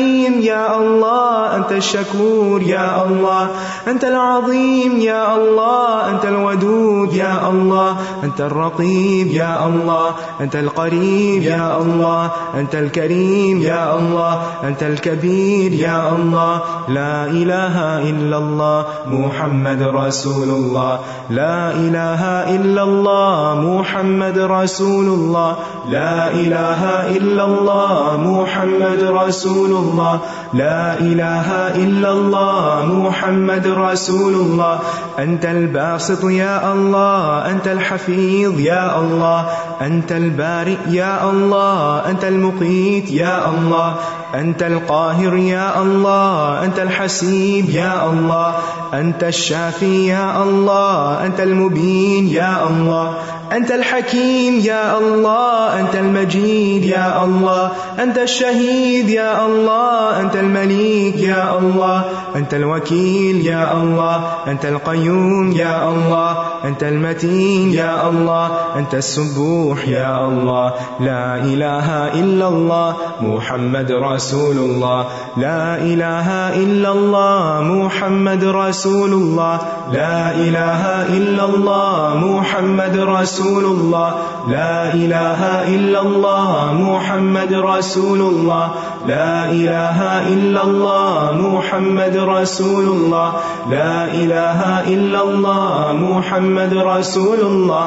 S11: يا الله أنت انت يا الله أنت العظيم يا الله أنت الودود يا الله أنت الرقيب يا الله أنت القريب القريب يا الله أنت الكريم يا الله أنت الكبير يا الله لا إله إلا الله محمد رسول الله لا إله إلا الله محمد رسول الله لا إله إلا الله محمد رسول الله لا إله إلا الله محمد رسول الله أنت الباسط يا الله أنت الحفيظ يا الله أنت البارئ یا اللہ انت المقیت یا عمل انت القاہر یا اللہ انت الحسیب یا اللہ الشافي یا اللہ انت المبین یا الله انت الحكيم يا الله انت المجيد يا الله انت الشهيد يا الله انت الملك يا الله انت الوكيل يا الله انت القيوم يا الله انت المتين يا الله انت السبوح يا الله لا اله الا الله محمد رسول الله لا اله الا الله محمد رسول الله لا اله الا الله محمد رسول رسول الله لا اله الا الله محمد رسول الله لا اله الا الله محمد رسول الله لا اله الا الله محمد رسول الله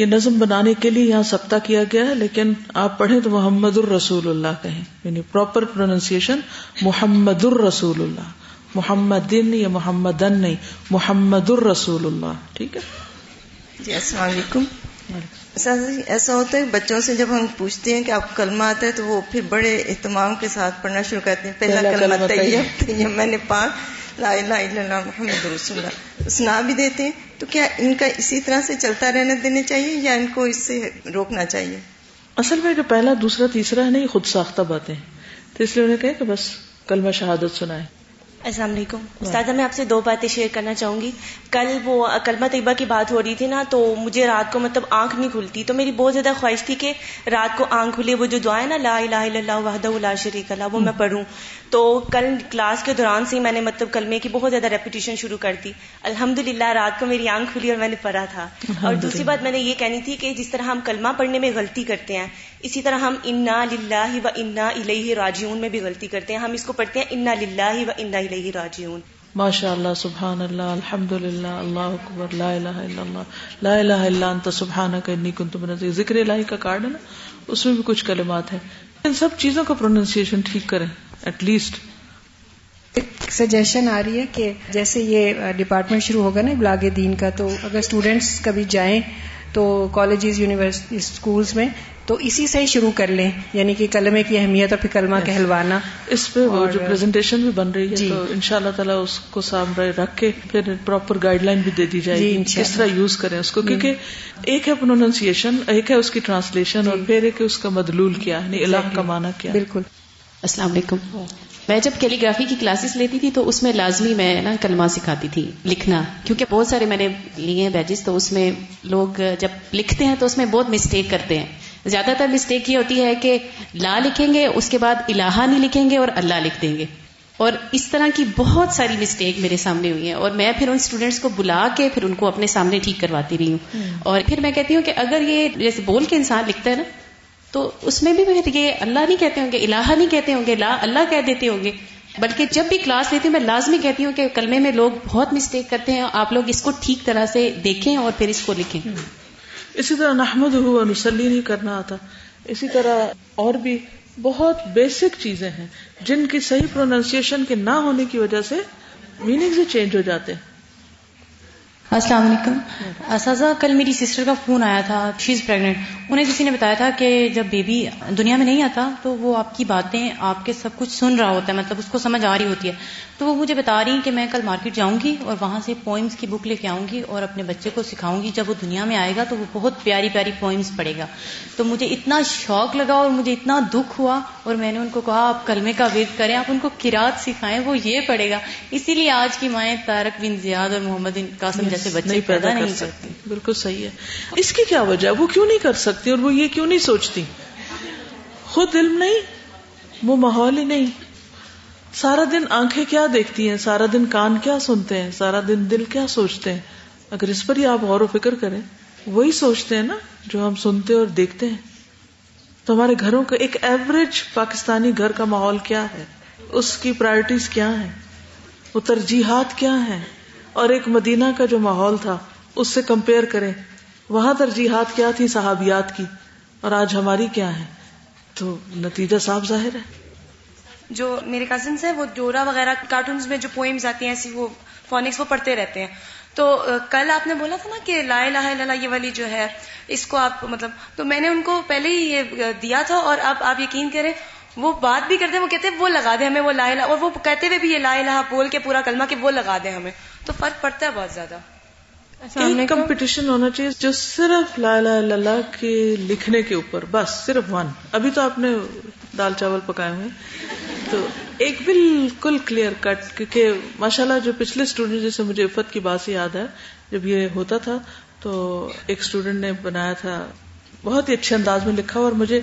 S4: یہ
S1: نظم بنانے کے لیے یہاں سبتا کیا گیا ہے لیکن آپ پڑھیں تو محمد الرسول اللہ کہیں یعنی پراپر پروننسیشن محمد الرسول اللہ محمد دن یا محمد نہیں محمد الرسول اللہ ٹھیک ہے
S7: جی السلام علیکم جی، ایسا ہوتا ہے بچوں سے جب ہم پوچھتے ہیں کہ آپ کلمہ آتا ہے تو وہ پھر بڑے اہتمام کے ساتھ پڑھنا شروع کرتے ہیں پہلا, کلمہ میں نے پاک لا الہ الا اللہ اللہ محمد رسول سنا بھی دیتے ہیں تو کیا ان کا اسی طرح سے چلتا رہنا دینا چاہیے یا ان کو اس سے روکنا چاہیے اصل میں پہلا دوسرا تیسرا ہے نہیں خود ساختہ باتیں
S1: تو اس لیے انہیں کہا کہ بس کلمہ شہادت سنائیں
S4: السلام علیکم استاد میں آپ سے دو باتیں شیئر کرنا چاہوں گی کل وہ کلمہ طیبہ کی بات ہو رہی تھی نا تو مجھے رات کو مطلب آنکھ نہیں کھلتی تو میری بہت زیادہ خواہش تھی کہ رات کو آنکھ کھلے وہ جو دعائیں نا لا الہ الا اللہ وحدہ لا شریک اللہ وہ میں پڑھوں تو کل کلاس کے دوران سے ہی میں نے مطلب کلمے کی بہت زیادہ ریپیٹیشن شروع کر دی الحمد رات کو میری آنکھ کھلی اور میں نے پڑھا تھا اور دوسری بات میں نے یہ کہنی تھی کہ جس طرح ہم کلمہ پڑھنے میں غلطی کرتے ہیں اسی طرح ہم انا للہ و انا الہ
S3: راجیون میں بھی غلطی کرتے ہیں ہم اس کو پڑھتے ہیں انا للہ و انا الہ راجیون
S1: ماشاء اللہ سبحان اللہ الحمد للہ اللہ اکبر لا لا الہ الہ الا الا اللہ انت ذکر اللہ کا کارڈ ہے نا اس میں بھی کچھ کلمات ہیں ان سب چیزوں کا پروننسیشن ٹھیک کریں ایٹ لیسٹ
S3: ایک سجیشن آ رہی ہے کہ جیسے یہ ڈپارٹمنٹ شروع ہوگا نا بلاگ دین کا تو اگر اسٹوڈینٹس کبھی جائیں تو کالجز یونیورسٹی اسکولس میں تو اسی سے ہی شروع کر لیں یعنی کہ کلمے کی اہمیت اور پھر کلمہ yes. کہلوانا
S1: اس پہ وہ جو پریزنٹیشن بھی بن رہی ہے جی۔ تو ان شاء اللہ تعالیٰ اس کو سامنے رکھ کے پھر پراپر گائڈ لائن بھی دے دی جائے جی، گی کس طرح یوز کریں اس کو کیونکہ ایک ہے پروننسیشن ایک ہے اس کی ٹرانسلیشن جی. اور پھر ایک اس کا مدلول کیا یعنی علاقہ مانا کیا
S10: بالکل
S2: السلام علیکم میں جب کیلی گرافی کی کلاسز لیتی تھی تو اس میں لازمی میں نا کلمہ سکھاتی تھی لکھنا کیونکہ بہت سارے میں نے لیے ہیں بیجز تو اس میں لوگ جب لکھتے ہیں تو اس میں بہت مسٹیک کرتے ہیں زیادہ تر مسٹیک یہ ہوتی ہے کہ لا لکھیں گے اس کے بعد الہا نہیں لکھیں گے اور اللہ لکھ دیں گے اور اس طرح کی بہت ساری مسٹیک میرے سامنے ہوئی ہیں اور میں پھر ان اسٹوڈینٹس کو بلا کے پھر ان کو اپنے سامنے ٹھیک کرواتی رہی ہوں اور پھر میں کہتی ہوں کہ اگر یہ جیسے بول کے انسان لکھتا ہے نا تو اس میں بھی یہ اللہ نہیں کہتے ہوں گے اللہ نہیں کہتے ہوں گے لا اللہ کہہ دیتے ہوں گے بلکہ جب بھی کلاس لیتی ہوں میں لازمی کہتی ہوں کہ کلمے میں لوگ بہت مسٹیک کرتے ہیں آپ لوگ اس کو ٹھیک طرح سے دیکھیں اور پھر اس کو لکھیں اسی طرح
S1: نحمد نسلی نہیں کرنا آتا اسی طرح اور بھی بہت بیسک چیزیں ہیں جن کی صحیح پروننسیشن کے نہ ہونے کی وجہ سے میننگ سے چینج ہو
S9: جاتے ہیں
S7: السلام علیکم
S9: اساتذہ کل میری سسٹر کا فون آیا تھا شیز پریگنٹ انہیں کسی نے بتایا تھا کہ جب بیبی دنیا میں نہیں آتا تو وہ آپ کی باتیں آپ کے سب کچھ سن رہا ہوتا ہے مطلب اس کو سمجھ آ رہی ہوتی ہے تو وہ مجھے بتا رہی کہ میں کل مارکیٹ جاؤں گی اور وہاں سے پوئمس کی بک لے کے آؤں گی اور اپنے بچے کو سکھاؤں گی جب وہ دنیا میں آئے گا تو وہ بہت پیاری پیاری پوئمس پڑے گا تو مجھے اتنا شوق لگا اور مجھے اتنا دکھ ہوا اور میں نے ان کو کہا آپ کلمے کا وید کریں آپ ان کو کراط سکھائیں وہ یہ پڑے گا اسی لیے آج کی مائیں تارک بن زیاد اور محمد قاسم سے بچے
S1: نہیں سکتی بالکل صحیح ہے اس کی کیا وجہ وہ کیوں نہیں کر سکتی اور وہ یہ کیوں نہیں سوچتی خود علم نہیں وہ ماحول ہی نہیں سارا دن آنکھیں کیا دیکھتی ہیں سارا دن کان کیا سنتے ہیں سارا دن دل کیا سوچتے ہیں اگر اس پر ہی آپ غور و فکر کریں وہی سوچتے ہیں نا جو ہم سنتے اور دیکھتے ہیں تو ہمارے گھروں کا ایک ایوریج پاکستانی گھر کا ماحول کیا ہے اس کی پرائرٹیز کیا ہیں وہ ترجیحات کیا ہیں اور ایک مدینہ کا جو ماحول تھا اس سے کمپیئر کریں وہاں ترجیحات کیا تھی صحابیات کی اور آج ہماری کیا ہے تو نتیجہ صاف ظاہر
S4: ہے جو میرے کزنس ہیں وہ ڈورا وغیرہ کارٹونز میں جو پوئمز آتی ہیں ایسی وہ وہ فونکس پڑھتے رہتے ہیں تو کل آپ نے بولا تھا نا کہ لا اللہ یہ والی جو ہے اس کو آپ مطلب تو میں نے ان کو پہلے ہی یہ دیا تھا اور اب آپ یقین کریں وہ بات بھی کرتے ہیں وہ کہتے ہیں وہ لگا دیں ہمیں وہ الہ اور وہ کہتے ہوئے بھی یہ لا الہ بول کے پورا کلمہ کہ وہ لگا دیں ہمیں تو فرق پڑتا ہے بہت زیادہ کمپٹیشن
S1: ہونا چاہیے جو صرف لا اللہ کے لکھنے کے اوپر بس صرف ون ابھی تو آپ نے دال چاول پکائے ہوئے تو ایک بالکل کلیئر کٹ کیونکہ ماشاء اللہ جو پچھلے اسٹوڈینٹ جیسے مجھے عفت کی بات یاد ہے جب یہ ہوتا تھا تو ایک اسٹوڈینٹ نے بنایا تھا بہت ہی اچھے انداز میں لکھا اور مجھے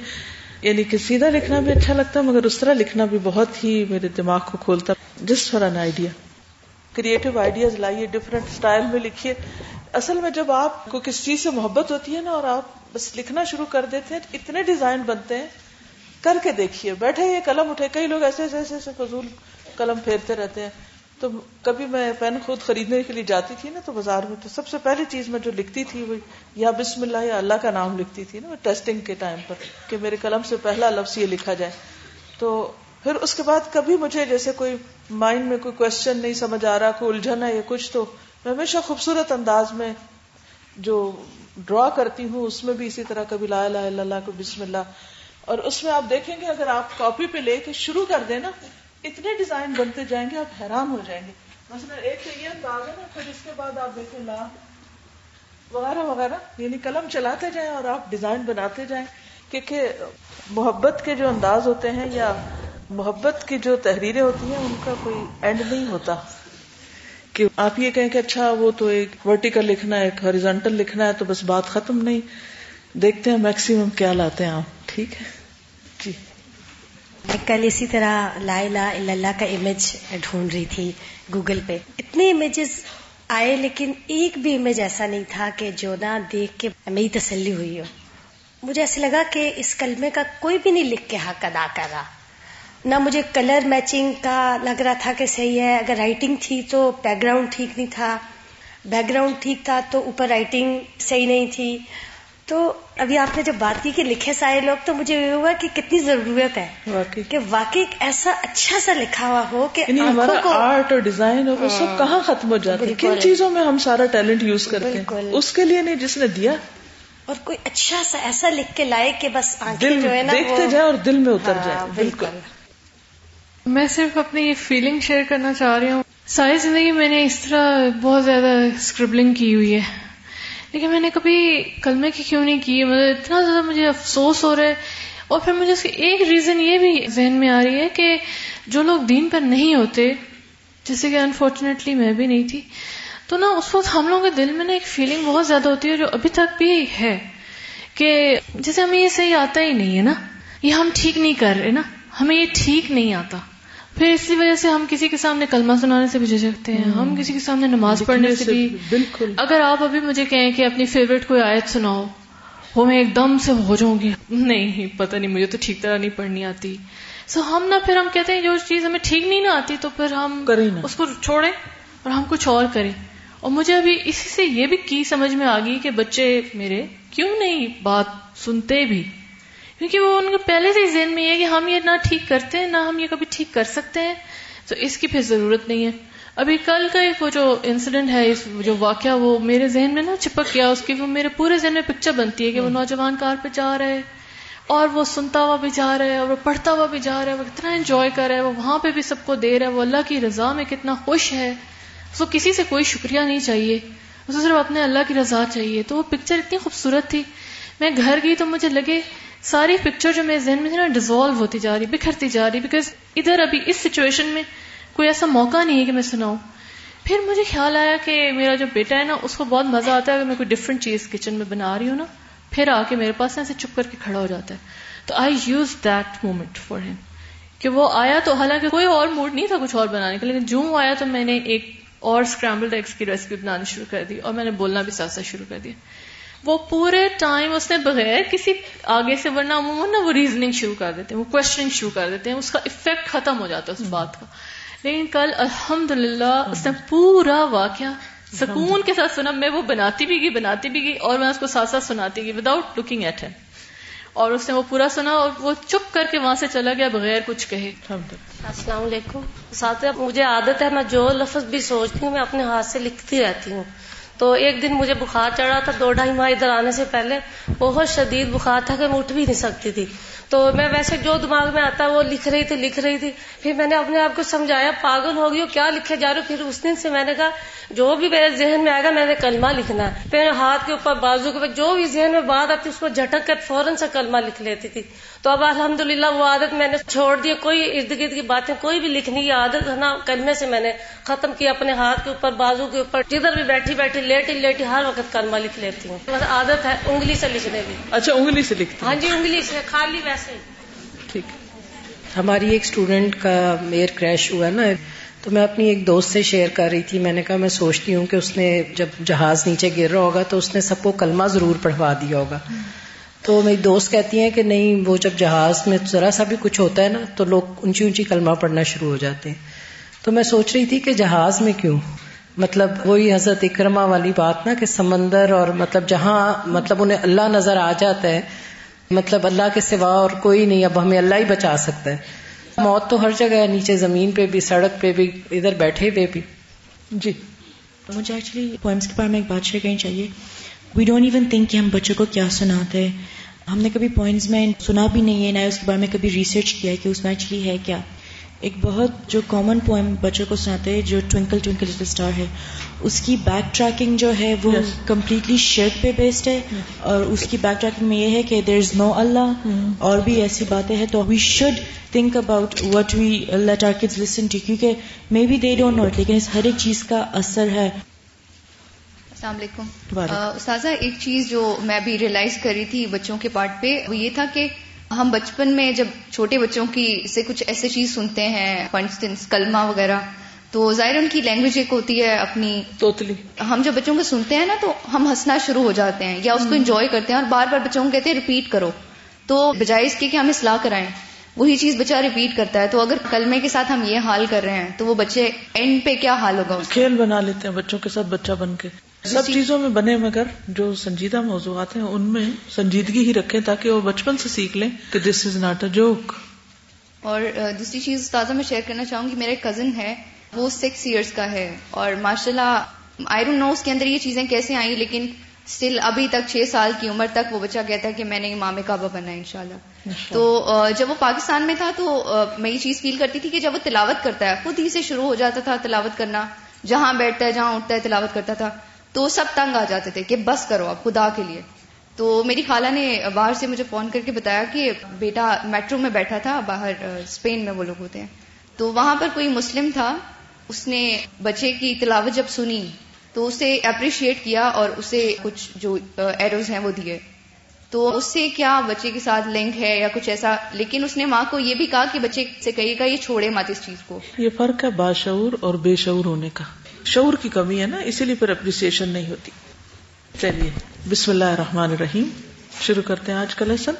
S1: یعنی کہ سیدھا لکھنا بھی اچھا لگتا مگر اس طرح لکھنا بھی بہت ہی میرے دماغ کو کھولتا جس طرح نا آئیڈیا کریٹو آئیڈیاز لائیے ڈفرینٹ اسٹائل میں لکھیے اصل میں جب آپ کو کس چیز سے محبت ہوتی ہے نا اور آپ بس لکھنا شروع کر دیتے ہیں اتنے ڈیزائن بنتے ہیں کر کے دیکھیے بیٹھے یہ قلم اٹھے کئی لوگ ایسے ایسے ایسے فضول قلم پھیرتے رہتے ہیں تو کبھی میں پین خود خریدنے کے لیے جاتی تھی نا تو بازار میں تو سب سے پہلی چیز میں جو لکھتی تھی وہ یا بسم اللہ یا اللہ کا نام لکھتی تھی نا ٹیسٹنگ کے ٹائم پر کہ میرے قلم سے پہلا لفظ یہ لکھا جائے تو پھر اس کے بعد کبھی مجھے جیسے کوئی مائنڈ میں کوئی کوشچن نہیں سمجھ آ رہا کوئی الجھنا یا کچھ تو میں ہمیشہ خوبصورت انداز میں جو ڈرا کرتی ہوں اس میں بھی اسی طرح کبھی لا لا بسم اللہ اور اس میں آپ دیکھیں گے اگر آپ کاپی پہ لے کے شروع کر دیں نا اتنے ڈیزائن بنتے جائیں گے آپ حیران ہو جائیں گے مثلا ایک تو یہ انداز ہے نا پھر اس کے بعد آپ دیکھیں لا وغیرہ وغیرہ یعنی قلم چلاتے جائیں اور آپ ڈیزائن بناتے جائیں کیونکہ محبت کے جو انداز ہوتے ہیں یا محبت کی جو تحریریں ہوتی ہیں ان کا کوئی اینڈ نہیں ہوتا کہ آپ یہ کہیں کہ اچھا وہ تو ایک ورٹیکل لکھنا ہے ایک لکھنا ہے تو بس بات ختم نہیں
S4: دیکھتے ہیں میکسیمم کیا لاتے ہیں آپ ٹھیک ہے جی کل اسی طرح لا الہ الا اللہ کا امیج ڈھونڈ رہی تھی گوگل پہ اتنے امیجز آئے لیکن ایک بھی امیج ایسا نہیں تھا کہ جو نہ دیکھ کے میری تسلی ہوئی ہو مجھے ایسا لگا کہ اس کلمے کا کوئی بھی نہیں لکھ کے حق ادا کر رہا نہ مجھے کلر میچنگ کا لگ رہا تھا کہ صحیح ہے اگر رائٹنگ تھی تو بیک گراؤنڈ ٹھیک نہیں تھا بیک گراؤنڈ ٹھیک تھا تو اوپر رائٹنگ صحیح نہیں تھی تو ابھی آپ نے جب بات کی کہ لکھے سارے لوگ تو مجھے یہ ہوا کہ کتنی ضرورت ہے کہ واقعی ایسا اچھا سا لکھا ہوا ہو کہ یعنی ہمارا آرٹ
S1: اور ڈیزائن سب ہاں، کہاں ختم ہو جاتا ہے کن چیزوں میں ہم سارا ٹیلنٹ یوز کرتے ہیں اس کے لیے نہیں جس نے دیا
S4: اور کوئی
S2: اچھا سا ایسا لکھ کے لائے کہ بس آگے جو ہے نا دیکھتے جائے
S1: اور دل میں اتر ہاں، جائے بالکل
S2: میں صرف اپنی یہ فیلنگ شیئر کرنا چاہ رہی ہوں ساری زندگی میں نے اس طرح بہت زیادہ اسکربلنگ کی ہوئی ہے لیکن میں نے کبھی کلمے کی کیوں نہیں کی مطلب اتنا زیادہ مجھے افسوس ہو رہا ہے اور پھر مجھے اس کی ایک ریزن یہ بھی ذہن میں آ رہی ہے کہ جو لوگ دین پر نہیں ہوتے جیسے کہ انفارچونیٹلی میں بھی نہیں تھی تو نا اس وقت ہم لوگوں کے دل میں نا ایک فیلنگ بہت زیادہ ہوتی ہے جو ابھی تک بھی ہے کہ جیسے ہمیں یہ صحیح آتا ہی نہیں ہے نا یہ ہم ٹھیک نہیں کر رہے نا ہمیں یہ ٹھیک نہیں آتا پھر اسی وجہ سے ہم کسی کے سامنے کلمہ سنانے سے بھی جھجکتے ہیں ہم کسی کے سامنے نماز پڑھنے سے بھی بالکل اگر آپ ابھی مجھے کہیں کہ اپنی فیوریٹ کوئی آیت سناؤ وہ میں ایک دم سے ہو جاؤں گی نہیں پتہ نہیں مجھے تو ٹھیک طرح نہیں پڑھنی آتی سو ہم نہ پھر ہم کہتے ہیں جو چیز ہمیں ٹھیک نہیں نہ آتی تو پھر ہم اس کو چھوڑے اور ہم کچھ اور کریں اور مجھے ابھی اسی سے یہ بھی کی سمجھ میں گئی کہ بچے میرے کیوں نہیں بات سنتے بھی کیونکہ وہ ان کے پہلے سے ہی ذہن میں یہ کہ ہم یہ نہ ٹھیک کرتے ہیں نہ ہم یہ کبھی ٹھیک کر سکتے ہیں تو اس کی پھر ضرورت نہیں ہے ابھی کل کا ایک وہ جو انسیڈنٹ ہے اس جو واقعہ وہ میرے ذہن میں نا چپک گیا اس کی وہ میرے پورے ذہن میں پکچر بنتی ہے کہ وہ نوجوان کار پہ جا رہے اور وہ سنتا ہوا بھی جا رہا ہے اور وہ پڑھتا ہوا بھی جا رہا ہے وہ کتنا انجوائے کر رہا ہے وہ وہاں پہ بھی سب کو دے رہا ہے وہ اللہ کی رضا میں کتنا خوش ہے اس کو کسی سے کوئی شکریہ نہیں چاہیے اسے صرف اپنے اللہ کی رضا چاہیے تو وہ پکچر اتنی خوبصورت تھی میں گھر گئی تو مجھے لگے ساری پکچر جو میرے ذہن میں تھی نا ڈیزالو ہوتی جا رہی بکھرتی جا رہی ادھر ابھی اس سچویشن میں کوئی ایسا موقع نہیں ہے کہ میں سناؤں پھر مجھے خیال آیا کہ میرا جو بیٹا ہے نا اس کو بہت مزہ آتا ہے اگر میں کوئی ڈفرنٹ چیز کچن میں بنا رہی ہوں نا پھر آ کے میرے پاس ایسے چپ کر کے کھڑا ہو جاتا ہے تو I use that moment for ہم کہ وہ آیا تو حالانکہ کوئی اور موڈ نہیں تھا کچھ اور بنانے کا لیکن جوں آیا تو میں نے ایک اور ایگس کی ریسیپی بنانی شروع کر دی اور میں نے بولنا بھی ساتھ ساتھ شروع کر دیا وہ پورے ٹائم اس نے بغیر کسی آگے سے ورنہ عموماً وہ ریزننگ شروع کر دیتے ہیں وہ کوشچنگ شروع کر دیتے ہیں اس کا افیکٹ ختم ہو جاتا ہے اس بات کا لیکن کل الحمد اس نے پورا واقعہ سکون کے ساتھ سنا میں وہ بناتی بھی گئی بناتی بھی گئی اور میں اس کو ساتھ ساتھ سناتی گئی وداؤٹ لکنگ ایٹ ہے اور اس نے وہ پورا سنا اور وہ چپ کر کے وہاں سے چلا گیا بغیر کچھ کہے
S4: السلام علیکم
S2: ساتھ مجھے عادت ہے میں جو لفظ بھی سوچتی ہوں میں اپنے ہاتھ
S4: سے لکھتی رہتی ہوں تو ایک دن مجھے بخار چڑھا تھا دو ڈھائی ماہ ادھر آنے سے پہلے بہت شدید بخار تھا کہ میں اٹھ بھی نہیں سکتی تھی تو میں ویسے جو دماغ میں آتا وہ لکھ رہی تھی لکھ رہی تھی پھر میں نے اپنے آپ کو سمجھایا پاگل ہو گئی ہو کیا لکھے جا رہے پھر اس دن سے میں نے کہا جو بھی میرے ذہن میں آئے گا میں نے کلمہ لکھنا ہے پھر ہاتھ کے اوپر بازو کے اوپر جو بھی ذہن میں بات آتی اس کو جھٹک کر فوراً سے کلمہ لکھ لیتی تھی تو اب الحمد وہ عادت میں نے چھوڑ دی کوئی ارد گرد کی باتیں کوئی بھی لکھنے کی عادت ہے نا کلمے سے میں نے ختم کیا اپنے ہاتھ کے اوپر بازو کے اوپر جدھر بھی بیٹھی بیٹھی لیٹ ہی ہر وقت کلمہ لکھ لیتی ہوں بس عادت ہے انگلی سے لکھنے کی اچھا انگلی سے لکھتی ہاں جی انگلی سے خالی
S1: ہماری ایک
S3: اسٹوڈینٹ کا میئر کریش ہوا نا تو میں اپنی ایک دوست سے شیئر کر رہی تھی میں نے کہا میں سوچتی ہوں کہ اس نے جب جہاز نیچے گر رہا ہوگا تو اس نے سب کو کلمہ ضرور پڑھوا دیا ہوگا تو میری دوست کہتی ہیں کہ نہیں وہ جب جہاز میں ذرا سا بھی کچھ ہوتا ہے نا تو لوگ اونچی اونچی کلمہ پڑھنا شروع ہو جاتے ہیں تو میں سوچ رہی تھی کہ جہاز میں کیوں مطلب وہی حضرت اکرما والی بات نا کہ سمندر اور مطلب جہاں مطلب انہیں اللہ نظر آ جاتا ہے مطلب اللہ کے سوا اور کوئی نہیں اب ہمیں اللہ ہی بچا سکتا ہے موت تو ہر جگہ ہے نیچے زمین پہ بھی سڑک پہ بھی ادھر بیٹھے ہوئے بھی
S9: جی مجھے ایکچولی پوئمس کے بارے میں ایک بات شیئر کرنی چاہیے وی ڈونٹ ایون تھنک کہ ہم بچوں کو کیا سناتے ہیں ہم نے کبھی پوائنٹس میں سنا بھی نہیں ہے نہ اس کے بارے میں کبھی ریسرچ کیا ہے کہ اس میں ایکچولی ہے کیا ایک بہت جو کامن پوائم بچوں کو سناتے ہیں جو ہے اس کی بیک ٹریکنگ جو ہے وہ کمپلیٹلی شرٹ پہ بیسڈ ہے اور اس کی بیک ٹریکنگ میں یہ ہے کہ دیر از نو اللہ اور بھی ایسی باتیں ہیں تو we should think about what we listen to کیونکہ maybe they don't note لیکن اس ہر ایک چیز کا اثر ہے
S6: السلام علیکم استاذہ ایک چیز جو میں بھی ریئلائز کری تھی بچوں کے پارٹ پہ وہ یہ تھا کہ ہم بچپن میں جب چھوٹے بچوں کی سے کچھ ایسے چیز سنتے ہیں کلمہ وغیرہ تو ظاہر ان کی لینگویج ایک ہوتی ہے اپنی توتلی ہم جب بچوں کو سنتے ہیں نا تو ہم ہنسنا شروع ہو جاتے ہیں یا اس کو انجوائے hmm. کرتے ہیں اور بار بار بچوں کو کہتے ہیں ریپیٹ کرو تو بجائے اس کے کہ ہم اصلاح کرائیں وہی چیز بچہ ریپیٹ کرتا ہے تو اگر کلمے کے ساتھ ہم یہ حال کر رہے ہیں تو وہ بچے اینڈ پہ کیا حال ہوگا کھیل بنا لیتے ہیں بچوں کے ساتھ بچہ بن کے
S1: سب چیزوں میں بنے مگر جو سنجیدہ موضوعات ہیں ان میں سنجیدگی ہی رکھیں تاکہ وہ بچپن سے سیکھ لیں کہ this is not a joke
S6: اور دوسری چیز تازہ میں شیئر کرنا چاہوں گی میرا کزن ہے وہ سکس ایئرس کا ہے اور ماشاء اللہ آئی ڈونٹ نو اس کے اندر یہ چیزیں کیسے آئیں لیکن اسٹل ابھی تک چھ سال کی عمر تک وہ بچہ کہتا ہے کہ میں نے مامے کعبہ بنا ہے انشاءاللہ تو جب وہ پاکستان میں تھا تو میں یہ چیز فیل کرتی تھی کہ جب وہ تلاوت کرتا ہے خود ہی سے شروع ہو جاتا تھا تلاوت کرنا جہاں بیٹھتا ہے جہاں اٹھتا ہے تلاوت کرتا تھا تو سب تنگ آ جاتے تھے کہ بس کرو آپ خدا کے لیے تو میری خالہ نے باہر سے مجھے فون کر کے بتایا کہ بیٹا میٹرو میں بیٹھا تھا باہر اسپین میں وہ لوگ ہوتے ہیں تو وہاں پر کوئی مسلم تھا اس نے بچے کی تلاوت جب سنی تو اسے اپریشیٹ کیا اور اسے کچھ جو ایروز ہیں وہ دیے تو اس سے کیا بچے کے ساتھ لنک ہے یا کچھ ایسا لیکن اس نے ماں کو یہ بھی کہا کہ بچے سے کہیے گا یہ چھوڑے مات اس چیز کو
S1: یہ فرق ہے باشعور اور بے شعور ہونے کا شعور کی کمی ہے نا اسی لیے پھر اپریسیشن نہیں ہوتی چلیے بسم اللہ الرحمن الرحیم شروع کرتے ہیں آج کا لیسن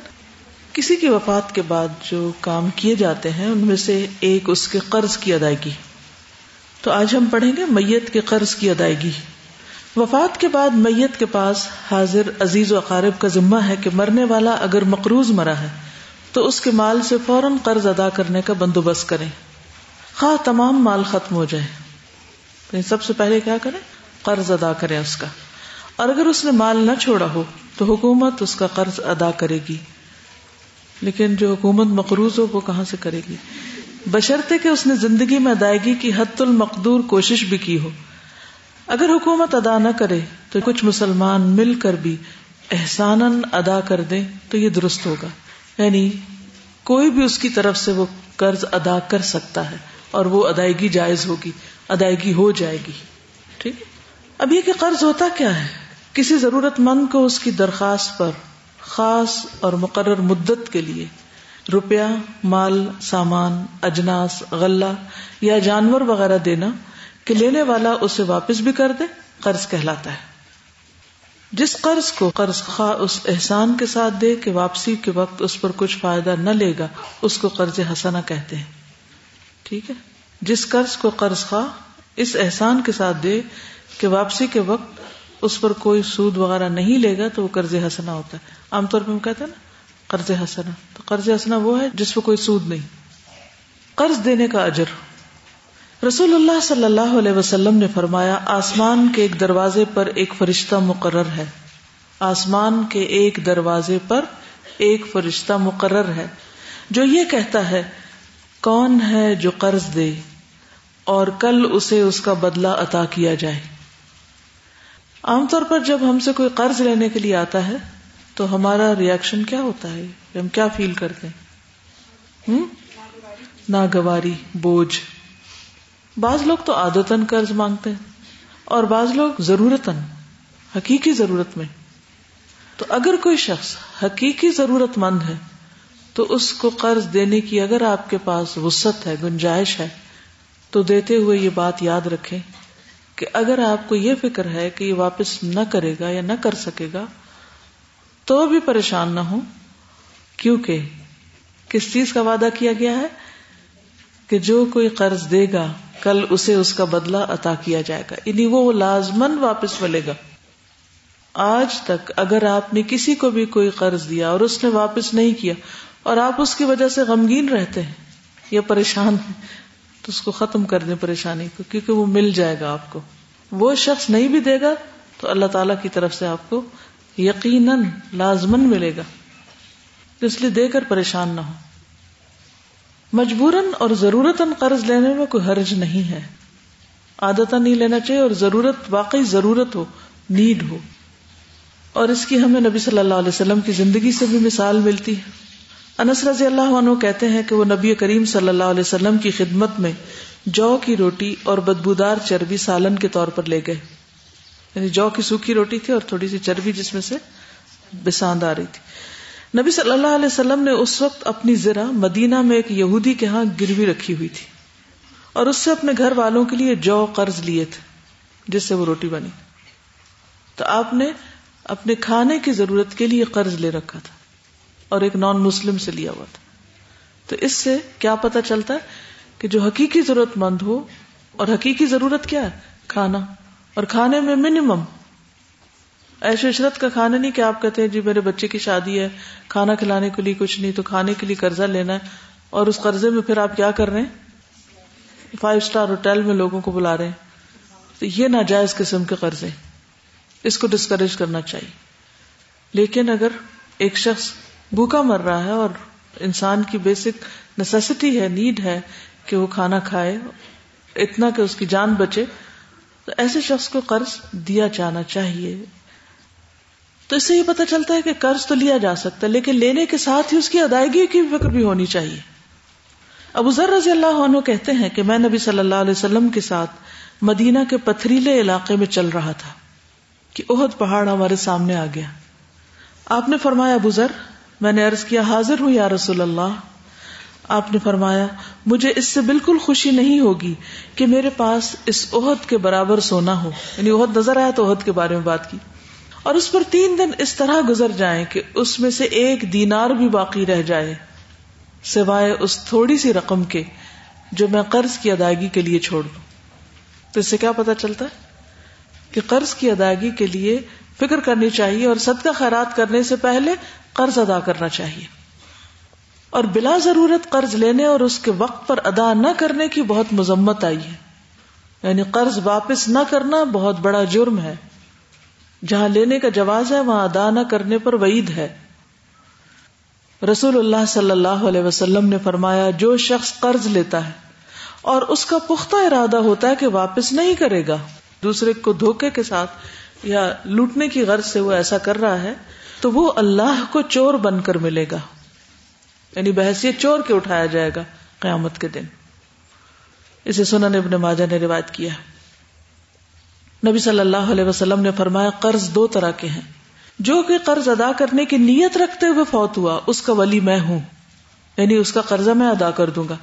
S1: کسی کی وفات کے بعد جو کام کیے جاتے ہیں ان میں سے ایک اس کے قرض کی ادائیگی تو آج ہم پڑھیں گے میت کے قرض کی ادائیگی وفات کے بعد میت کے پاس حاضر عزیز و اقارب کا ذمہ ہے کہ مرنے والا اگر مقروض مرا ہے تو اس کے مال سے فوراً قرض ادا کرنے کا بندوبست کریں خواہ تمام مال ختم ہو جائے یعنی سب سے پہلے کیا کریں قرض ادا کریں اس کا اور اگر اس نے مال نہ چھوڑا ہو تو حکومت اس کا قرض ادا کرے گی لیکن جو حکومت مقروض ہو وہ کہاں سے کرے گی کہ اس نے زندگی میں ادائیگی کی حت المقدور کوشش بھی کی ہو اگر حکومت ادا نہ کرے تو کچھ مسلمان مل کر بھی احسان ادا کر دیں تو یہ درست ہوگا یعنی کوئی بھی اس کی طرف سے وہ قرض ادا کر سکتا ہے اور وہ ادائیگی جائز ہوگی ادائیگی ہو جائے گی ٹھیک ابھی کہ قرض ہوتا کیا ہے کسی ضرورت مند کو اس کی درخواست پر خاص اور مقرر مدت کے لیے روپیہ مال سامان اجناس غلہ یا جانور وغیرہ دینا کہ لینے والا اسے واپس بھی کر دے قرض کہلاتا ہے جس قرض کو قرض خواہ اس احسان کے ساتھ دے کہ واپسی کے وقت اس پر کچھ فائدہ نہ لے گا اس کو قرض حسنا کہتے ہیں ٹھیک ہے جس قرض کو قرض خواہ اس احسان کے ساتھ دے کہ واپسی کے وقت اس پر کوئی سود وغیرہ نہیں لے گا تو وہ قرض حسنا ہوتا ہے عام طور پہ ہم کہتے ہیں نا قرض حسنا تو قرض حسنا وہ ہے جس پہ کوئی سود نہیں قرض دینے کا اجر رسول اللہ صلی اللہ علیہ وسلم نے فرمایا آسمان کے ایک دروازے پر ایک فرشتہ مقرر ہے آسمان کے ایک دروازے پر ایک فرشتہ مقرر ہے جو یہ کہتا ہے کون ہے جو قرض دے اور کل اسے اس کا بدلہ عطا کیا جائے عام طور پر جب ہم سے کوئی قرض لینے کے لیے آتا ہے تو ہمارا ریئیکشن کیا ہوتا ہے ہم کیا فیل کرتے ہیں ناگواری بوجھ بعض لوگ تو آدتن قرض مانگتے ہیں اور بعض لوگ ضرورت حقیقی ضرورت میں تو اگر کوئی شخص حقیقی ضرورت مند ہے تو اس کو قرض دینے کی اگر آپ کے پاس وسط ہے گنجائش ہے تو دیتے ہوئے یہ بات یاد رکھیں کہ اگر آپ کو یہ فکر ہے کہ یہ واپس نہ کرے گا یا نہ کر سکے گا تو بھی پریشان نہ ہو کیونکہ کس چیز کا وعدہ کیا گیا ہے کہ جو کوئی قرض دے گا کل اسے اس کا بدلہ عطا کیا جائے گا یعنی وہ لازمن واپس ملے گا آج تک اگر آپ نے کسی کو بھی کوئی قرض دیا اور اس نے واپس نہیں کیا اور آپ اس کی وجہ سے غمگین رہتے ہیں یا پریشان ہیں تو اس کو ختم کر دیں پریشانی کو کیونکہ وہ مل جائے گا آپ کو وہ شخص نہیں بھی دے گا تو اللہ تعالی کی طرف سے آپ کو یقیناً لازمن ملے گا اس لیے دے کر پریشان نہ ہو مجبوراً اور ضرورت قرض لینے میں کوئی حرج نہیں ہے عادت نہیں لینا چاہیے اور ضرورت واقعی ضرورت ہو نیڈ ہو اور اس کی ہمیں نبی صلی اللہ علیہ وسلم کی زندگی سے بھی مثال ملتی ہے انس رضی اللہ عنہ کہتے ہیں کہ وہ نبی کریم صلی اللہ علیہ وسلم کی خدمت میں جو کی روٹی اور بدبودار چربی سالن کے طور پر لے گئے یعنی جو کی سوکھی روٹی تھی اور تھوڑی سی چربی جس میں سے بساند آ رہی تھی نبی صلی اللہ علیہ وسلم نے اس وقت اپنی زرا مدینہ میں ایک یہودی کے ہاں گروی رکھی ہوئی تھی اور اس سے اپنے گھر والوں کے لیے جو قرض لیے تھے جس سے وہ روٹی بنی تو آپ نے اپنے کھانے کی ضرورت کے لیے قرض لے رکھا تھا اور ایک نان مسلم سے لیا ہوا تھا تو اس سے کیا پتا چلتا ہے کہ جو حقیقی ضرورت مند ہو اور حقیقی ضرورت کیا ہے کھانا اور کھانے میں منیمم ایش عشرت کا کھانا نہیں کہ آپ کہتے ہیں جی میرے بچے کی شادی ہے کھانا کھلانے کے لیے کچھ نہیں تو کھانے کے لیے قرضہ لینا ہے اور اس قرضے میں پھر آپ کیا کر رہے ہیں فائیو اسٹار ہوٹل میں لوگوں کو بلا رہے ہیں تو یہ ناجائز قسم کے قرضے اس کو ڈسکریج کرنا چاہیے لیکن اگر ایک شخص بھوکا مر رہا ہے اور انسان کی بیسک نسیسٹی ہے نیڈ ہے کہ وہ کھانا کھائے اتنا کہ اس کی جان بچے تو ایسے شخص کو قرض دیا جانا چاہیے تو اس سے یہ پتہ چلتا ہے کہ قرض تو لیا جا سکتا ہے لیکن لینے کے ساتھ ہی اس کی ادائیگی کی فکر بھی ہونی چاہیے ابو ذر رضی اللہ عنہ کہتے ہیں کہ میں نبی صلی اللہ علیہ وسلم کے ساتھ مدینہ کے پتھریلے علاقے میں چل رہا تھا کہ اہد پہاڑ ہمارے سامنے آ گیا آپ نے فرمایا ابو ذر میں نے عرض کیا حاضر ہوں یا رسول اللہ آپ نے فرمایا مجھے اس سے بالکل خوشی نہیں ہوگی کہ میرے پاس اس عہد کے برابر سونا ہو یعنی عہد نظر آیا تو عہد کے بارے میں بات کی اور اس پر تین دن اس طرح گزر جائیں کہ اس میں سے ایک دینار بھی باقی رہ جائے سوائے اس تھوڑی سی رقم کے جو میں قرض کی ادائیگی کے لیے چھوڑ دوں تو اس سے کیا پتا چلتا ہے کہ قرض کی ادائیگی کے لیے فکر کرنی چاہیے اور صدقہ خیرات کرنے سے پہلے قرض ادا کرنا چاہیے اور بلا ضرورت قرض لینے اور اس کے وقت پر ادا نہ کرنے کی بہت مذمت آئی ہے یعنی قرض واپس نہ کرنا بہت بڑا جرم ہے جہاں لینے کا جواز ہے وہاں ادا نہ کرنے پر وعید ہے رسول اللہ صلی اللہ علیہ وسلم نے فرمایا جو شخص قرض لیتا ہے اور اس کا پختہ ارادہ ہوتا ہے کہ واپس نہیں کرے گا دوسرے کو دھوکے کے ساتھ یا لوٹنے کی غرض سے وہ ایسا کر رہا ہے تو وہ اللہ کو چور بن کر ملے گا یعنی بحثیت چور کے اٹھایا جائے گا قیامت کے دن اسے نے نے ابن ماجہ روایت کیا نبی صلی اللہ علیہ وسلم فرمایا قرض دو طرح کے ہیں جو کہ قرض ادا کرنے کی نیت رکھتے ہوئے فوت ہوا اس کا ولی میں ہوں یعنی اس کا قرضہ میں ادا کر دوں گا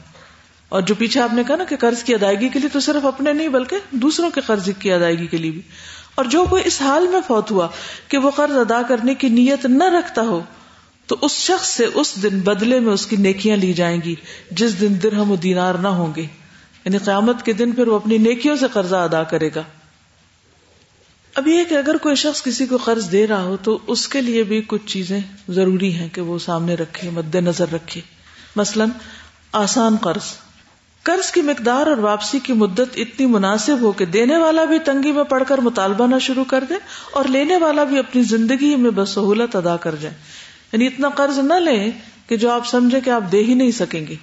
S1: اور جو پیچھے آپ نے کہا نا کہ قرض کی ادائیگی کے لیے تو صرف اپنے نہیں بلکہ دوسروں کے قرض کی ادائیگی کے لیے بھی اور جو کوئی اس حال میں فوت ہوا کہ وہ قرض ادا کرنے کی نیت نہ رکھتا ہو تو اس شخص سے اس دن بدلے میں اس کی نیکیاں لی جائیں گی جس دن درہم و دینار نہ ہوں گے یعنی قیامت کے دن پھر وہ اپنی نیکیوں سے قرضہ ادا کرے گا اب یہ کہ اگر کوئی شخص کسی کو قرض دے رہا ہو تو اس کے لیے بھی کچھ چیزیں ضروری ہیں کہ وہ سامنے رکھے مد نظر رکھے مثلا آسان قرض قرض کی مقدار اور واپسی کی مدت اتنی مناسب ہو کہ دینے والا بھی تنگی میں پڑ کر مطالبہ نہ شروع کر دے اور لینے والا بھی اپنی زندگی میں بس سہولت ادا کر جائے یعنی اتنا قرض نہ لیں کہ جو آپ سمجھے کہ آپ دے ہی نہیں سکیں گے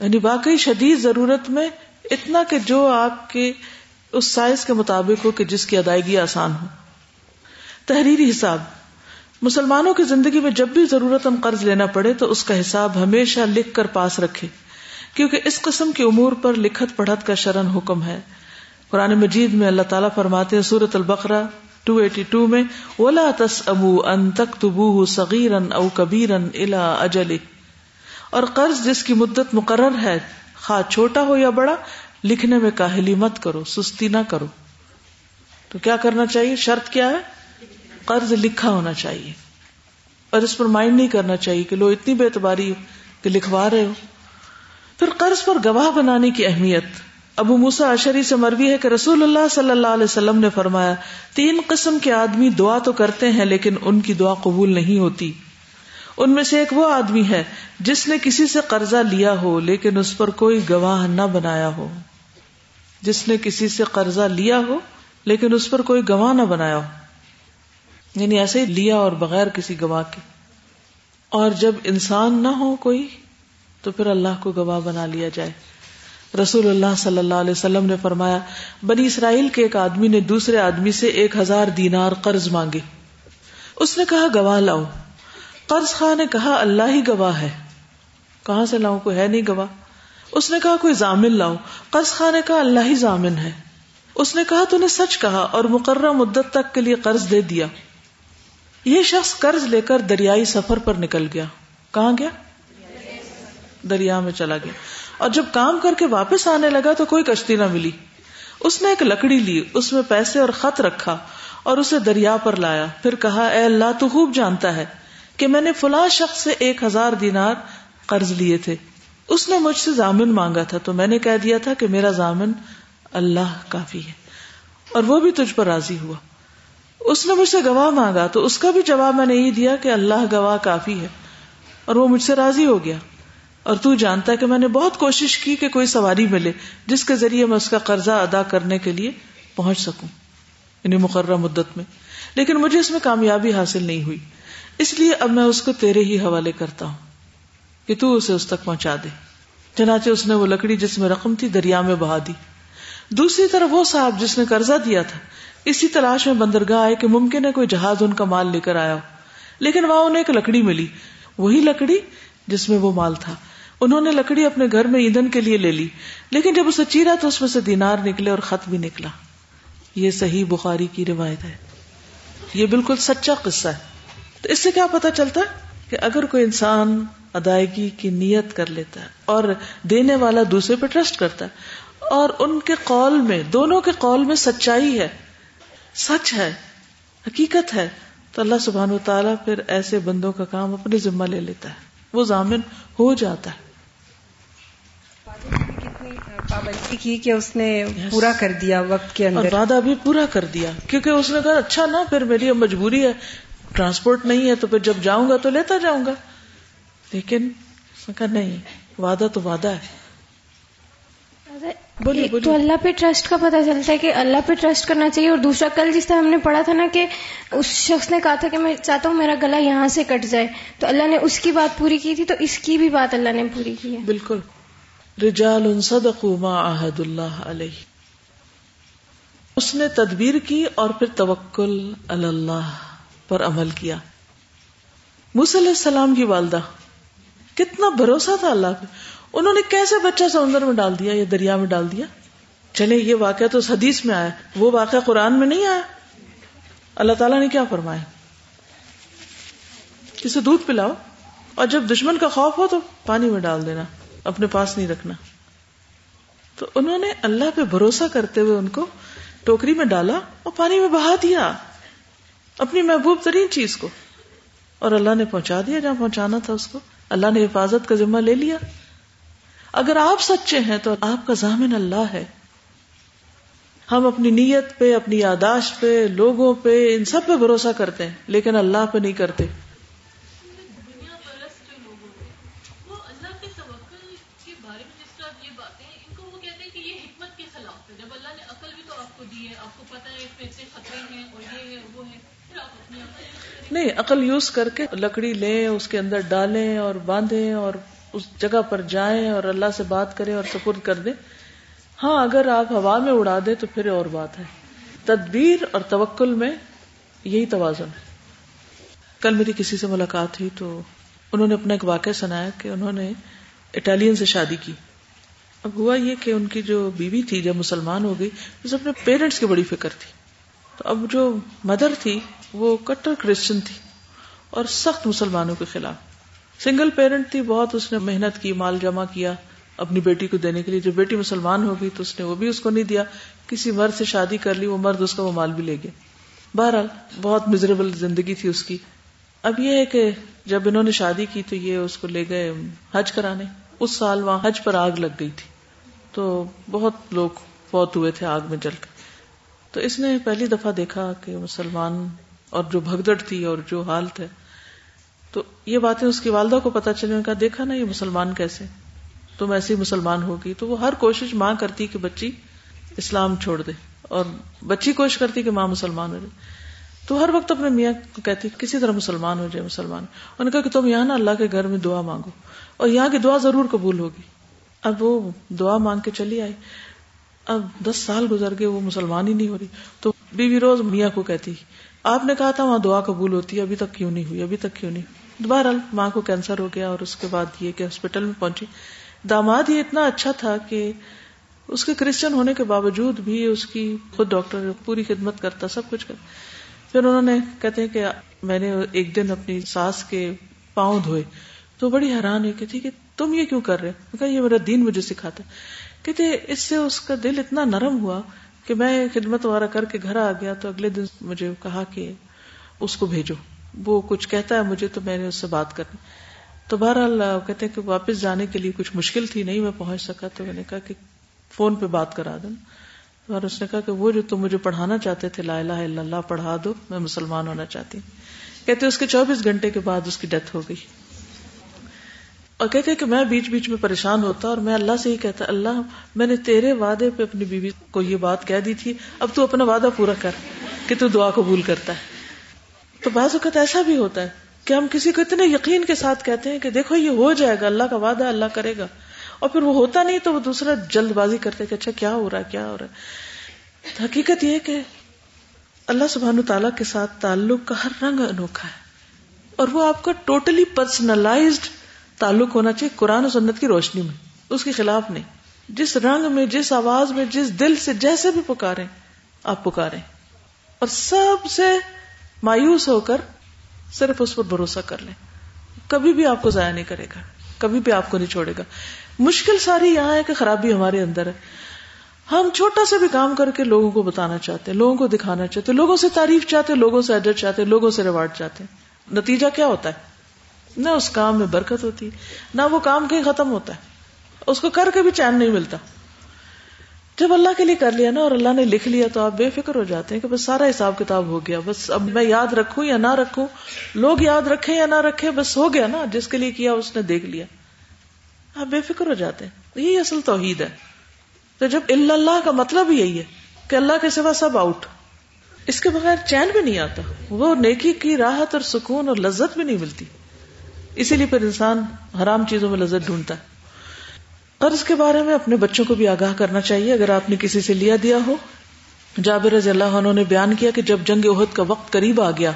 S1: یعنی واقعی شدید ضرورت میں اتنا کہ جو آپ کے اس سائز کے مطابق ہو کہ جس کی ادائیگی آسان ہو تحریری حساب مسلمانوں کی زندگی میں جب بھی ضرورت ہم قرض لینا پڑے تو اس کا حساب ہمیشہ لکھ کر پاس رکھے کیونکہ اس قسم کے امور پر لکھت پڑھت کا شرن حکم ہے قرآن مجید میں اللہ تعالیٰ فرماتے ہیں سورت البقرا 282 میں اولا تس ابو انتک تبو سغیرن او کبیرن الا اجل اور قرض جس کی مدت مقرر ہے خواہ چھوٹا ہو یا بڑا لکھنے میں کاہلی مت کرو سستی نہ کرو تو کیا کرنا چاہیے شرط کیا ہے قرض لکھا ہونا چاہیے اور اس پر مائنڈ نہیں کرنا چاہیے کہ لو اتنی بے اعتباری کہ لکھوا رہے ہو پھر قرض پر گواہ بنانے کی اہمیت ابو موسا اشری سے مروی ہے کہ رسول اللہ صلی اللہ علیہ وسلم نے فرمایا تین قسم کے آدمی دعا تو کرتے ہیں لیکن ان کی دعا قبول نہیں ہوتی ان میں سے ایک وہ آدمی ہے جس نے کسی سے قرضہ لیا ہو لیکن اس پر کوئی گواہ نہ بنایا ہو جس نے کسی سے قرضہ لیا ہو لیکن اس پر کوئی گواہ نہ بنایا ہو یعنی ایسے ہی لیا اور بغیر کسی گواہ کے اور جب انسان نہ ہو کوئی تو پھر اللہ کو گواہ بنا لیا جائے رسول اللہ صلی اللہ علیہ وسلم نے فرمایا بنی اسرائیل کے ایک آدمی نے دوسرے آدمی سے ایک ہزار دینار قرض مانگے کہا گواہ لاؤ قرض خاں نے کہا اللہ ہی گواہ ہے کہاں سے لاؤ کوئی ہے نہیں گواہ اس نے کہا کوئی ضامن لاؤ قرض خاں نے کہا اللہ ہی ضامن ہے اس نے کہا تو نے سچ کہا اور مقررہ مدت تک کے لیے قرض دے دیا یہ شخص قرض لے کر دریائی سفر پر نکل گیا کہاں گیا دریا میں چلا گیا اور جب کام کر کے واپس آنے لگا تو کوئی کشتی نہ ملی اس نے ایک لکڑی لی اس میں پیسے اور خط رکھا اور اسے دریا پر لایا پھر کہا اے اللہ تو خوب جانتا ہے کہ میں نے فلاں شخص سے ایک ہزار دینار قرض لیے تھے اس نے مجھ سے ضامن مانگا تھا تو میں نے کہہ دیا تھا کہ میرا ضامن اللہ کافی ہے اور وہ بھی تجھ پر راضی ہوا اس نے مجھ سے گواہ مانگا تو اس کا بھی جواب میں نے یہ دیا کہ اللہ گواہ کافی ہے اور وہ مجھ سے راضی ہو گیا اور تو جانتا ہے کہ میں نے بہت کوشش کی کہ کوئی سواری ملے جس کے ذریعے میں اس کا قرضہ ادا کرنے کے لیے پہنچ سکوں یعنی مقررہ مدت میں لیکن مجھے اس میں کامیابی حاصل نہیں ہوئی اس لیے اب میں اس کو تیرے ہی حوالے کرتا ہوں کہ تو اسے اس تک پہنچا دے چنانچہ اس نے وہ لکڑی جس میں رقم تھی دریا میں بہا دی دوسری طرف وہ صاحب جس نے قرضہ دیا تھا اسی تلاش میں بندرگاہ آئے کہ ممکن ہے کوئی جہاز ان کا مال لے کر آیا ہو لیکن وہاں انہیں ایک لکڑی ملی وہی لکڑی جس میں وہ مال تھا انہوں نے لکڑی اپنے گھر میں ایندھن کے لیے لے لی لیکن جب اسے چیرا تو اس میں سے دینار نکلے اور خط بھی نکلا یہ صحیح بخاری کی روایت ہے یہ بالکل سچا قصہ ہے تو اس سے کیا پتا چلتا ہے کہ اگر کوئی انسان ادائیگی کی نیت کر لیتا ہے اور دینے والا دوسرے پہ ٹرسٹ کرتا ہے اور ان کے قول میں دونوں کے قول میں سچائی ہے سچ ہے حقیقت ہے تو اللہ سبحان و تعالیٰ پھر ایسے بندوں کا کام اپنے ذمہ لے لیتا ہے وہ ضامن ہو جاتا ہے
S3: پابندی
S1: کی کہ اس نے پورا کر دیا وقت کے اندر وعدہ بھی پورا کر دیا کیونکہ اس نے کہا اچھا نا پھر میری مجبوری ہے ٹرانسپورٹ نہیں ہے تو پھر جب جاؤں گا تو لیتا جاؤں گا لیکن کہا نہیں وعدہ تو وعدہ ہے
S4: بولی, اچھا، بولی. تو اللہ پہ ٹرسٹ کا پتہ چلتا ہے کہ اللہ پہ ٹرسٹ کرنا چاہیے اور دوسرا کل جس طرح ہم نے پڑھا تھا نا کہ اس شخص نے کہا تھا کہ میں چاہتا ہوں میرا گلا یہاں سے کٹ جائے تو اللہ نے اس کی بات پوری کی تھی تو اس کی بھی بات اللہ نے پوری کی ہے بالکل
S1: رجال ما رجالد اللہ علیہ اس نے تدبیر کی اور پھر توکل اللہ پر عمل کیا علیہ السلام کی والدہ کتنا بھروسہ تھا اللہ پہ انہوں نے کیسے بچہ سمندر میں ڈال دیا یا دریا میں ڈال دیا چلے یہ واقعہ تو اس حدیث میں آیا وہ واقعہ قرآن میں نہیں آیا اللہ تعالیٰ نے کیا فرمایا اسے دودھ پلاؤ اور جب دشمن کا خوف ہو تو پانی میں ڈال دینا اپنے پاس نہیں رکھنا تو انہوں نے اللہ پہ بھروسہ کرتے ہوئے ان کو ٹوکری میں ڈالا اور پانی میں بہا دیا اپنی محبوب ترین چیز کو اور اللہ نے پہنچا دیا جہاں پہنچانا تھا اس کو اللہ نے حفاظت کا ذمہ لے لیا اگر آپ سچے ہیں تو آپ کا ضامن اللہ ہے ہم اپنی نیت پہ اپنی یاداشت پہ لوگوں پہ ان سب پہ بھروسہ کرتے ہیں لیکن اللہ پہ نہیں کرتے نہیں عقل یوز کر کے لکڑی لیں اس کے اندر ڈالیں اور باندھے اور اس جگہ پر جائیں اور اللہ سے بات کریں اور سپرد کر دیں ہاں اگر آپ ہوا میں اڑا دیں تو پھر اور بات ہے تدبیر اور توکل میں یہی توازن ہے کل میری کسی سے ملاقات ہوئی تو انہوں نے اپنا ایک واقعہ سنایا کہ انہوں نے اٹالین سے شادی کی اب ہوا یہ کہ ان کی جو بیوی تھی جب مسلمان ہو گئی اسے اپنے پیرنٹس کی بڑی فکر تھی تو اب جو مدر تھی وہ کٹر کرسچن تھی اور سخت مسلمانوں کے خلاف سنگل پیرنٹ تھی بہت اس نے محنت کی مال جمع کیا اپنی بیٹی کو دینے کے لیے جب بیٹی مسلمان ہو گئی تو اس نے وہ بھی اس کو نہیں دیا کسی مرد سے شادی کر لی وہ مرد اس کا وہ مال بھی لے گیا بہرحال بہت مزریبل زندگی تھی اس کی اب یہ ہے کہ جب انہوں نے شادی کی تو یہ اس کو لے گئے حج کرانے اس سال وہاں حج پر آگ لگ گئی تھی تو بہت لوگ فوت ہوئے تھے آگ میں جل کر تو اس نے پہلی دفعہ دیکھا کہ مسلمان اور جو بھگدڑ تھی اور جو حال تھے تو یہ باتیں اس کی والدہ کو پتا چلے دیکھا نا یہ مسلمان کیسے تم ایسی مسلمان ہوگی تو وہ ہر کوشش ماں کرتی کہ بچی اسلام چھوڑ دے اور بچی کوشش کرتی کہ ماں مسلمان ہو جائے تو ہر وقت اپنے میاں کو کہتی کسی طرح مسلمان ہو جائے مسلمان نے کہا کہ تم یہاں نا اللہ کے گھر میں دعا مانگو اور یہاں کی دعا ضرور قبول ہوگی اب وہ دعا مانگ کے چلی آئی اب دس سال گزر گئے وہ مسلمان ہی نہیں ہو رہی تو بیوی بی روز میاں کو کہتی آپ نے کہا تھا وہاں دعا قبول ہوتی ہے ابھی تک کیوں نہیں ہوئی ابھی تک کیوں نہیں دوبارہ ماں کو کینسر ہو گیا اور اس کے بعد یہ کہ ہاسپٹل میں پہنچی داماد یہ اتنا اچھا تھا کہ اس کے کرسچن ہونے کے باوجود بھی اس کی خود ڈاکٹر پوری خدمت کرتا سب کچھ کرتا پھر انہوں نے کہتے کہ میں نے ایک دن اپنی ساس کے پاؤں دھوئے تو بڑی حیران ہوئی کہتی کہ تم یہ کیوں کر رہے یہ میرا دین مجھے سکھاتا کہتے اس سے اس کا دل اتنا نرم ہوا کہ میں خدمت وغیرہ کر کے گھر آ گیا تو اگلے دن مجھے کہا کہ اس کو بھیجو وہ کچھ کہتا ہے مجھے تو میں نے اس سے بات کرنی تو بہر اللہ کہتے ہیں کہ واپس جانے کے لیے کچھ مشکل تھی نہیں میں پہنچ سکا تو میں نے کہا کہ فون پہ بات کرا دوں اور اس نے کہا کہ وہ جو تم مجھے پڑھانا چاہتے تھے لا الہ الا اللہ پڑھا دو میں مسلمان ہونا چاہتی کہتے اس کے چوبیس گھنٹے کے بعد اس کی ڈیتھ ہو گئی اور کہتے کہ میں بیچ بیچ میں پریشان ہوتا اور میں اللہ سے ہی کہتا اللہ میں نے تیرے وعدے پہ اپنی بیوی کو یہ بات کہہ دی تھی اب تو اپنا وعدہ پورا کر کہ تو دعا قبول کرتا ہے تو بعض اوقات ایسا بھی ہوتا ہے کہ ہم کسی کو اتنے یقین کے ساتھ کہتے ہیں کہ دیکھو یہ ہو جائے گا اللہ کا وعدہ اللہ کرے گا اور پھر وہ ہوتا نہیں تو وہ دوسرا جلد بازی کرتے کہ اچھا کیا ہو رہا ہے کیا ہو رہا ہے حقیقت یہ کہ اللہ سبحان تعالی کے ساتھ تعلق کا ہر رنگ انوکھا ہے اور وہ آپ کا ٹوٹلی پرسنلائزڈ تعلق ہونا چاہیے قرآن و سنت کی روشنی میں اس کے خلاف نہیں جس رنگ میں جس آواز میں جس دل سے جیسے بھی پکارے آپ پکارے اور سب سے مایوس ہو کر صرف اس پر بھروسہ کر لیں کبھی بھی آپ کو ضائع نہیں کرے گا کبھی بھی آپ کو نہیں چھوڑے گا مشکل ساری یہاں ہے کہ خرابی ہمارے اندر ہے ہم چھوٹا سا بھی کام کر کے لوگوں کو بتانا چاہتے ہیں لوگوں کو دکھانا چاہتے ہیں لوگوں سے تعریف چاہتے ہیں لوگوں سے اجر چاہتے ہیں لوگوں سے ریوارڈ چاہتے ہیں نتیجہ کیا ہوتا ہے نہ اس کام میں برکت ہوتی نہ وہ کام کہیں ختم ہوتا ہے اس کو کر کے بھی چین نہیں ملتا جب اللہ کے لیے کر لیا نا اور اللہ نے لکھ لیا تو آپ بے فکر ہو جاتے ہیں کہ بس سارا حساب کتاب ہو گیا بس اب میں یاد رکھوں یا نہ رکھوں لوگ یاد رکھیں یا نہ رکھیں بس ہو گیا نا جس کے لیے کیا اس نے دیکھ لیا آپ بے فکر ہو جاتے ہیں یہی اصل توحید ہے تو جب اللہ کا مطلب یہی ہے کہ اللہ کے سوا سب آؤٹ اس کے بغیر چین بھی نہیں آتا وہ نیکی کی راحت اور سکون اور لذت بھی نہیں ملتی اسی لیے پھر انسان حرام چیزوں میں لذت ڈھونڈتا ہے قرض کے بارے میں اپنے بچوں کو بھی آگاہ کرنا چاہیے اگر آپ نے کسی سے لیا دیا ہو جابر رضی اللہ نے بیان کیا کہ جب جنگ عہد کا وقت قریب آ گیا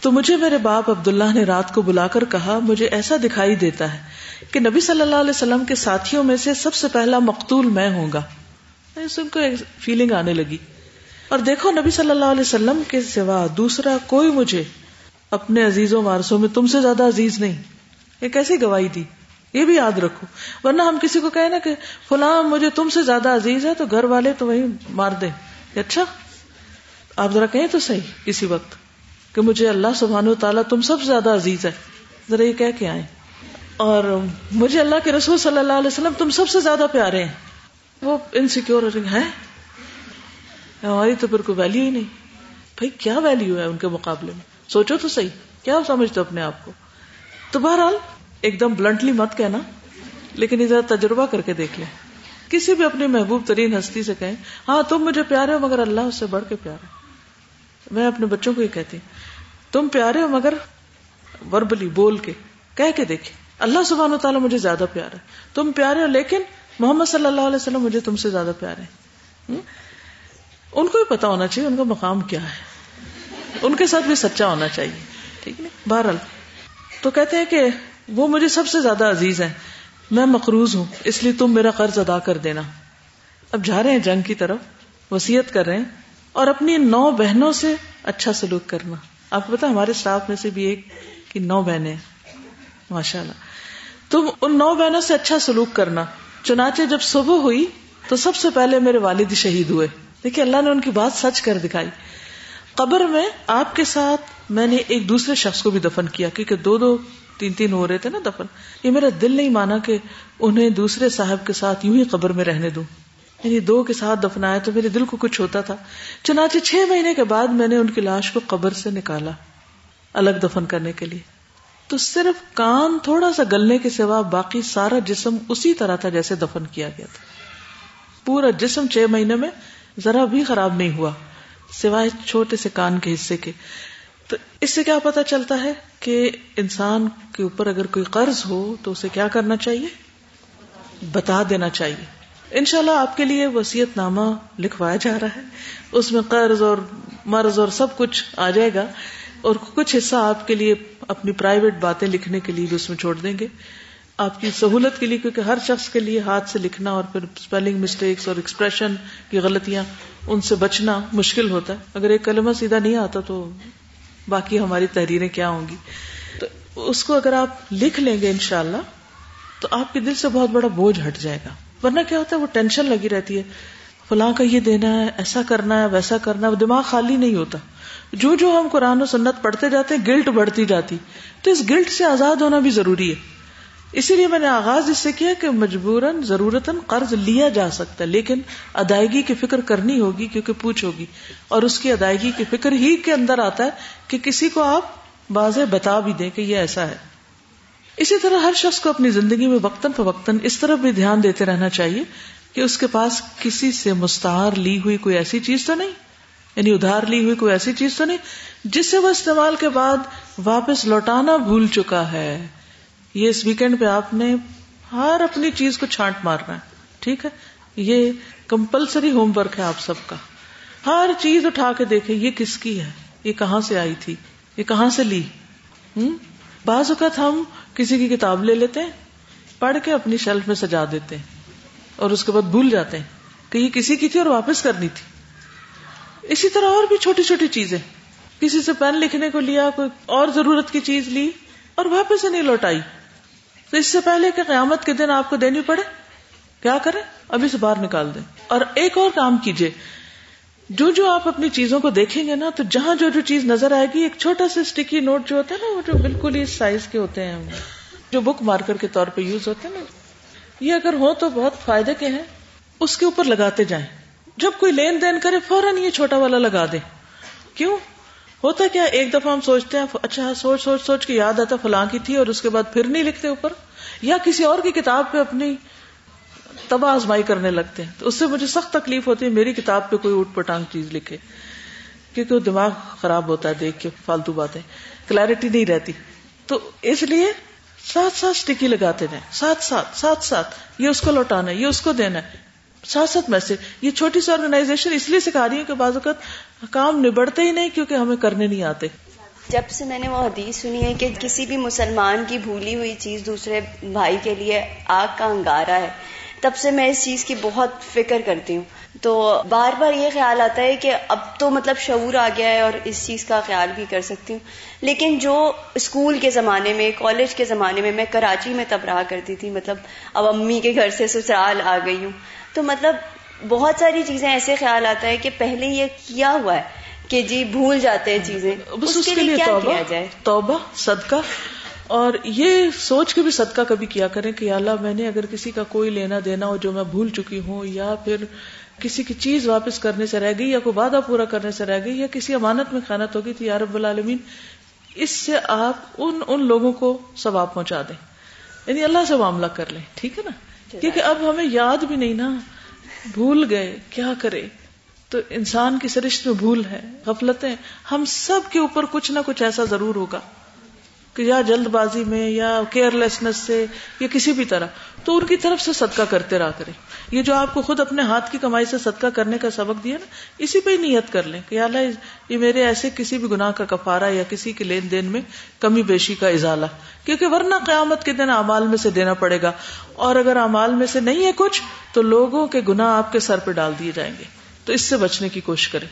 S1: تو مجھے میرے باپ عبد اللہ نے رات کو بلا کر کہا مجھے ایسا دکھائی دیتا ہے کہ نبی صلی اللہ علیہ وسلم کے ساتھیوں میں سے سب سے پہلا مقتول میں ہوں گا کو ایک فیلنگ آنے لگی اور دیکھو نبی صلی اللہ علیہ وسلم کے سوا دوسرا کوئی مجھے اپنے عزیز و وارسوں میں تم سے زیادہ عزیز نہیں یہ کیسی گواہی دی یہ بھی یاد رکھو ورنہ ہم کسی کو کہیں نا کہ فلاں مجھے تم سے زیادہ عزیز ہے تو گھر والے تو وہی مار دیں اچھا آپ ذرا کہیں تو صحیح کسی وقت کہ مجھے اللہ سبحان و تعالیٰ تم سب سے زیادہ عزیز ہے ذرا یہ کہہ کے آئے اور مجھے اللہ کے رسول صلی اللہ علیہ وسلم تم سب سے زیادہ پیارے ہیں وہ انسیکیور ہیں ہماری تو پھر کوئی ویلیو ہی نہیں بھائی کیا ویلیو ہے ان کے مقابلے میں سوچو تو صحیح کیا سمجھتے اپنے آپ کو تو بہرحال ایک دم بلنٹلی مت کہنا لیکن ادھر تجربہ کر کے دیکھ لیں کسی بھی اپنی محبوب ترین ہستی سے کہیں ہاں تم مجھے پیارے ہو مگر اللہ اس سے بڑھ کے پیارا میں اپنے بچوں کو یہ کہتی تم پیارے ہو مگر وربلی بول کے کہہ کے دیکھیں اللہ سبحانہ و تعالیٰ مجھے زیادہ پیارا ہے تم پیارے ہو لیکن محمد صلی اللہ علیہ وسلم مجھے تم سے زیادہ پیارے ہیں ان کو بھی پتا ہونا چاہیے ان کا مقام کیا ہے ان کے ساتھ بھی سچا ہونا چاہیے ٹھیک ہے بہرحال تو کہتے ہیں کہ وہ مجھے سب سے زیادہ عزیز ہے میں مقروض ہوں اس لیے تم میرا قرض ادا کر دینا اب جا رہے ہیں جنگ کی طرف وسیعت کر رہے ہیں اور اپنی نو بہنوں سے اچھا سلوک کرنا آپ کو پتا ہمارے میں سے بھی ایک کی نو بہنیں ماشاء اللہ تم ان نو بہنوں سے اچھا سلوک کرنا چنانچہ جب صبح ہوئی تو سب سے پہلے میرے والد شہید ہوئے دیکھیے اللہ نے ان کی بات سچ کر دکھائی قبر میں آپ کے ساتھ میں نے ایک دوسرے شخص کو بھی دفن کیا کیونکہ دو دو تین تین ہو رہے تھے نا دفن یہ میرا دل نہیں مانا کہ انہیں دوسرے صاحب کے ساتھ یوں ہی قبر میں رہنے دوں یعنی دو کے ساتھ دفنایا تو میرے دل کو کچھ ہوتا تھا چنانچہ چھ مہینے کے بعد میں نے ان کی لاش کو قبر سے نکالا الگ دفن کرنے کے لیے تو صرف کان تھوڑا سا گلنے کے سوا باقی سارا جسم اسی طرح تھا جیسے دفن کیا گیا تھا پورا جسم چھ مہینے میں ذرا بھی خراب نہیں ہوا سوائے چھوٹے سے کان کے حصے کے تو اس سے کیا پتا چلتا ہے کہ انسان کے اوپر اگر کوئی قرض ہو تو اسے کیا کرنا چاہیے بتا دینا چاہیے انشاءاللہ شاء آپ کے لیے وسیعت نامہ لکھوایا جا رہا ہے اس میں قرض اور مرض اور سب کچھ آ جائے گا اور کچھ حصہ آپ کے لیے اپنی پرائیویٹ باتیں لکھنے کے لیے بھی اس میں چھوڑ دیں گے آپ کی سہولت کے لیے کیونکہ ہر شخص کے لیے ہاتھ سے لکھنا اور پھر اسپیلنگ مسٹیکس اور ایکسپریشن کی غلطیاں ان سے بچنا مشکل ہوتا ہے اگر ایک کلمہ سیدھا نہیں آتا تو باقی ہماری تحریریں کیا ہوں گی تو اس کو اگر آپ لکھ لیں گے انشاءاللہ تو آپ کے دل سے بہت بڑا بوجھ ہٹ جائے گا ورنہ کیا ہوتا ہے وہ ٹینشن لگی رہتی ہے فلاں کا یہ دینا ہے ایسا کرنا ہے ویسا کرنا ہے وہ دماغ خالی نہیں ہوتا جو جو ہم قرآن و سنت پڑھتے جاتے ہیں گلٹ بڑھتی جاتی تو اس گلٹ سے آزاد ہونا بھی ضروری ہے اسی لیے میں نے آغاز اس سے کیا کہ مجبوراً ضرورت قرض لیا جا سکتا ہے لیکن ادائیگی کی فکر کرنی ہوگی کیونکہ پوچھ ہوگی اور اس کی ادائیگی کی فکر ہی کے اندر آتا ہے کہ کسی کو آپ باز بتا بھی دیں کہ یہ ایسا ہے اسی طرح ہر شخص کو اپنی زندگی میں وقتاً فوقتاً اس طرح بھی دھیان دیتے رہنا چاہیے کہ اس کے پاس کسی سے مستعار لی ہوئی کوئی ایسی چیز تو نہیں یعنی ادھار لی ہوئی کوئی ایسی چیز تو نہیں جس سے وہ استعمال کے بعد واپس لوٹانا بھول چکا ہے یہ اس ویکینڈ پہ آپ نے ہر اپنی چیز کو چھانٹ مارنا ہے ٹھیک ہے یہ کمپلسری ہوم ورک ہے آپ سب کا ہر چیز اٹھا کے دیکھے یہ کس کی ہے یہ کہاں سے آئی تھی یہ کہاں سے لی بعض اوقات ہم کسی کی کتاب لے لیتے ہیں پڑھ کے اپنی شیلف میں سجا دیتے ہیں اور اس کے بعد بھول جاتے ہیں کہ یہ کسی کی تھی اور واپس کرنی تھی اسی طرح اور بھی چھوٹی چھوٹی چیزیں کسی سے پین لکھنے کو لیا کوئی اور ضرورت کی چیز لی اور واپس نہیں لوٹائی تو اس سے پہلے کہ قیامت کے دن آپ کو دینی پڑے کیا کریں ابھی سے باہر نکال دیں اور ایک اور کام کیجیے جو جو آپ اپنی چیزوں کو دیکھیں گے نا تو جہاں جو جو چیز نظر آئے گی ایک چھوٹا سا سٹکی نوٹ جو ہوتا ہے نا وہ جو بالکل ہی سائز کے ہوتے ہیں جو بک مارکر کے طور پہ یوز ہوتے ہیں نا یہ اگر ہو تو بہت فائدے کے ہیں اس کے اوپر لگاتے جائیں جب کوئی لین دین کرے فوراً یہ چھوٹا والا لگا دے کیوں ہوتا کیا ایک دفعہ ہم سوچتے ہیں اچھا سوچ سوچ سوچ کے یاد آتا فلاں کی تھی اور اس کے بعد پھر نہیں لکھتے اوپر یا کسی اور کی کتاب پہ اپنی تباہ آزمائی کرنے لگتے ہیں تو اس سے مجھے سخت تکلیف ہوتی ہے میری کتاب پہ کوئی اٹ پٹانگ چیز لکھے کیونکہ وہ دماغ خراب ہوتا ہے دیکھ کے فالتو باتیں کلیرٹی نہیں رہتی تو اس لیے ساتھ ساتھ اسٹکی لگاتے رہے ساتھ ساتھ ساتھ ساتھ یہ اس کو لوٹانا ہے یہ اس کو دینا ہے ساتھ ساتھ میسج یہ چھوٹی سی آرگنائزیشن اس لیے سکھا رہی ہے بعض اوقات کام نبڑتے ہی نہیں کیونکہ ہمیں کرنے نہیں آتے
S6: جب سے میں نے وہ حدیث سنی ہے کہ کسی بھی مسلمان کی بھولی ہوئی چیز دوسرے بھائی کے لیے آگ کا انگارہ ہے تب سے میں اس چیز کی بہت فکر کرتی ہوں تو بار بار یہ خیال آتا ہے کہ اب تو مطلب شعور آ گیا ہے اور اس چیز کا خیال بھی کر سکتی ہوں لیکن جو اسکول کے زمانے میں کالج کے زمانے میں میں کراچی میں تب رہا کرتی تھی مطلب اب امی کے گھر سے سسرال آ
S7: گئی ہوں تو مطلب بہت ساری چیزیں ایسے خیال آتا ہے کہ پہلے یہ کیا ہوا ہے کہ جی بھول جاتے ہیں چیزیں بس اس کے لیے کیا کیا جائے توبہ صدقہ
S1: اور یہ سوچ کے بھی صدقہ کبھی کیا کریں کہ اللہ میں نے اگر کسی کا کوئی لینا دینا ہو جو میں بھول چکی ہوں یا پھر کسی کی چیز واپس کرنے سے رہ گئی یا کوئی وعدہ پورا کرنے سے رہ گئی یا کسی امانت میں خانت ہوگی یارب العالمین اس سے آپ ان ان لوگوں کو ثواب پہنچا دیں یعنی اللہ سے معاملہ کر لیں ٹھیک ہے نا جی۔ کیونکہ اب ہمیں یاد بھی نہیں نا بھول گئے کیا کرے تو انسان کی سرشت میں بھول ہے غفلتیں ہم سب کے اوپر کچھ نہ کچھ ایسا ضرور ہوگا کہ یا جلد بازی میں یا کیئر لیسنس سے یا کسی بھی طرح تو ان کی طرف سے صدقہ کرتے رہا کریں یہ جو آپ کو خود اپنے ہاتھ کی کمائی سے صدقہ کرنے کا سبق دیا نا اسی پہ ہی نیت کر لیں کہ اللہ یہ میرے ایسے کسی بھی گناہ کا کفارہ یا کسی کے لین دین میں کمی بیشی کا ازالہ کیونکہ ورنہ قیامت کے دن امال میں سے دینا پڑے گا اور اگر امال میں سے نہیں ہے کچھ تو لوگوں کے گنا آپ کے سر پہ ڈال دیے جائیں گے تو اس سے بچنے کی کوشش کریں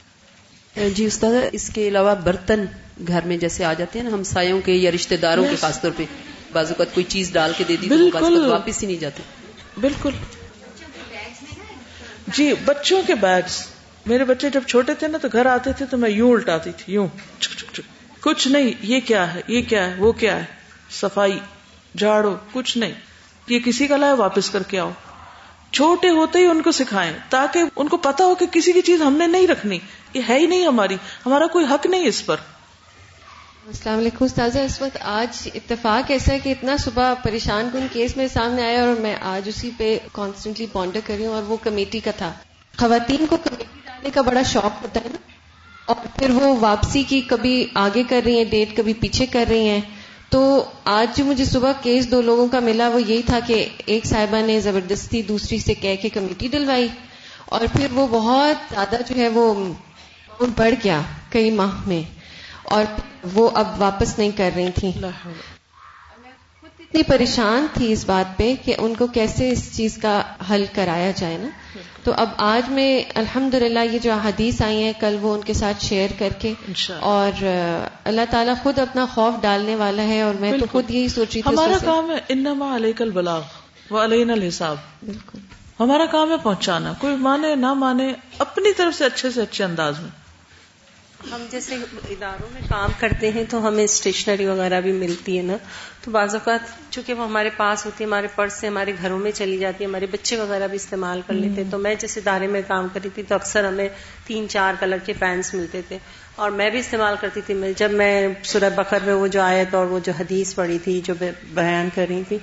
S1: جی استاد اس کے علاوہ برتن گھر میں جیسے آ جاتے ہیں نا ہم سایوں کے یا رشتے داروں کے خاص طور پہ بازو کوئی چیز ڈال کے دے دی واپس ہی نہیں جاتے بالکل جی بچوں کے بیگس میرے بچے جب چھوٹے تھے نا تو گھر آتے تھے تو میں یوں الٹاتی تھی یوں چک چک چک کچھ نہیں یہ کیا ہے یہ کیا ہے وہ کیا ہے صفائی جھاڑو کچھ نہیں یہ کسی کا لائے واپس کر کے آؤ چھوٹے ہوتے ہی ان کو سکھائیں تاکہ ان کو پتا ہو کہ کسی کی چیز ہم نے نہیں رکھنی یہ ہے ہی نہیں ہماری ہمارا کوئی حق نہیں اس پر
S2: السلام علیکم استاذہ اس وقت آج
S3: اتفاق ایسا ہے کہ اتنا صبح پریشان کن کیس میرے سامنے آیا اور میں آج اسی پہ کانسٹنٹلی پونڈر کری ہوں اور وہ کمیٹی کا تھا خواتین کو کمیٹی ڈالنے کا بڑا شوق ہوتا ہے نا اور پھر وہ واپسی کی کبھی آگے کر رہی ہیں ڈیٹ کبھی پیچھے کر رہی ہیں تو آج جو مجھے صبح کیس دو لوگوں کا ملا وہ یہی تھا کہ ایک صاحبہ نے زبردستی دوسری سے کہہ کے کمیٹی ڈلوائی اور پھر وہ بہت زیادہ جو ہے وہ بڑھ گیا کئی ماہ میں اور وہ اب واپس نہیں کر رہی تھیں اتنی پریشان تھی اس بات پہ کہ ان کو کیسے اس چیز کا حل کرایا جائے نا تو اب آج میں الحمد یہ جو احادیث آئی ہیں کل وہ ان کے ساتھ شیئر کر کے اور اللہ تعالیٰ خود اپنا خوف ڈالنے والا ہے اور میں تو
S10: خود یہی سوچ رہی ہمارا کام
S1: ہے انما الحساب ہمارا کام ہے پہنچانا کوئی مانے نہ مانے اپنی طرف سے اچھے سے اچھے انداز میں
S3: ہم جیسے اداروں میں
S1: کام کرتے ہیں تو ہمیں اسٹیشنری وغیرہ بھی ملتی ہے نا
S3: تو بعض اوقات چونکہ وہ ہمارے پاس ہوتی ہے ہمارے پرس سے ہمارے گھروں میں چلی جاتی ہے ہمارے بچے وغیرہ بھی استعمال کر لیتے تو میں جس ادارے میں کام کری تھی تو اکثر ہمیں تین چار کلر کے پینس ملتے تھے اور میں بھی استعمال کرتی تھی جب میں سورہ بکر میں وہ جو آیت اور وہ جو حدیث پڑی تھی جو بیان کر رہی تھی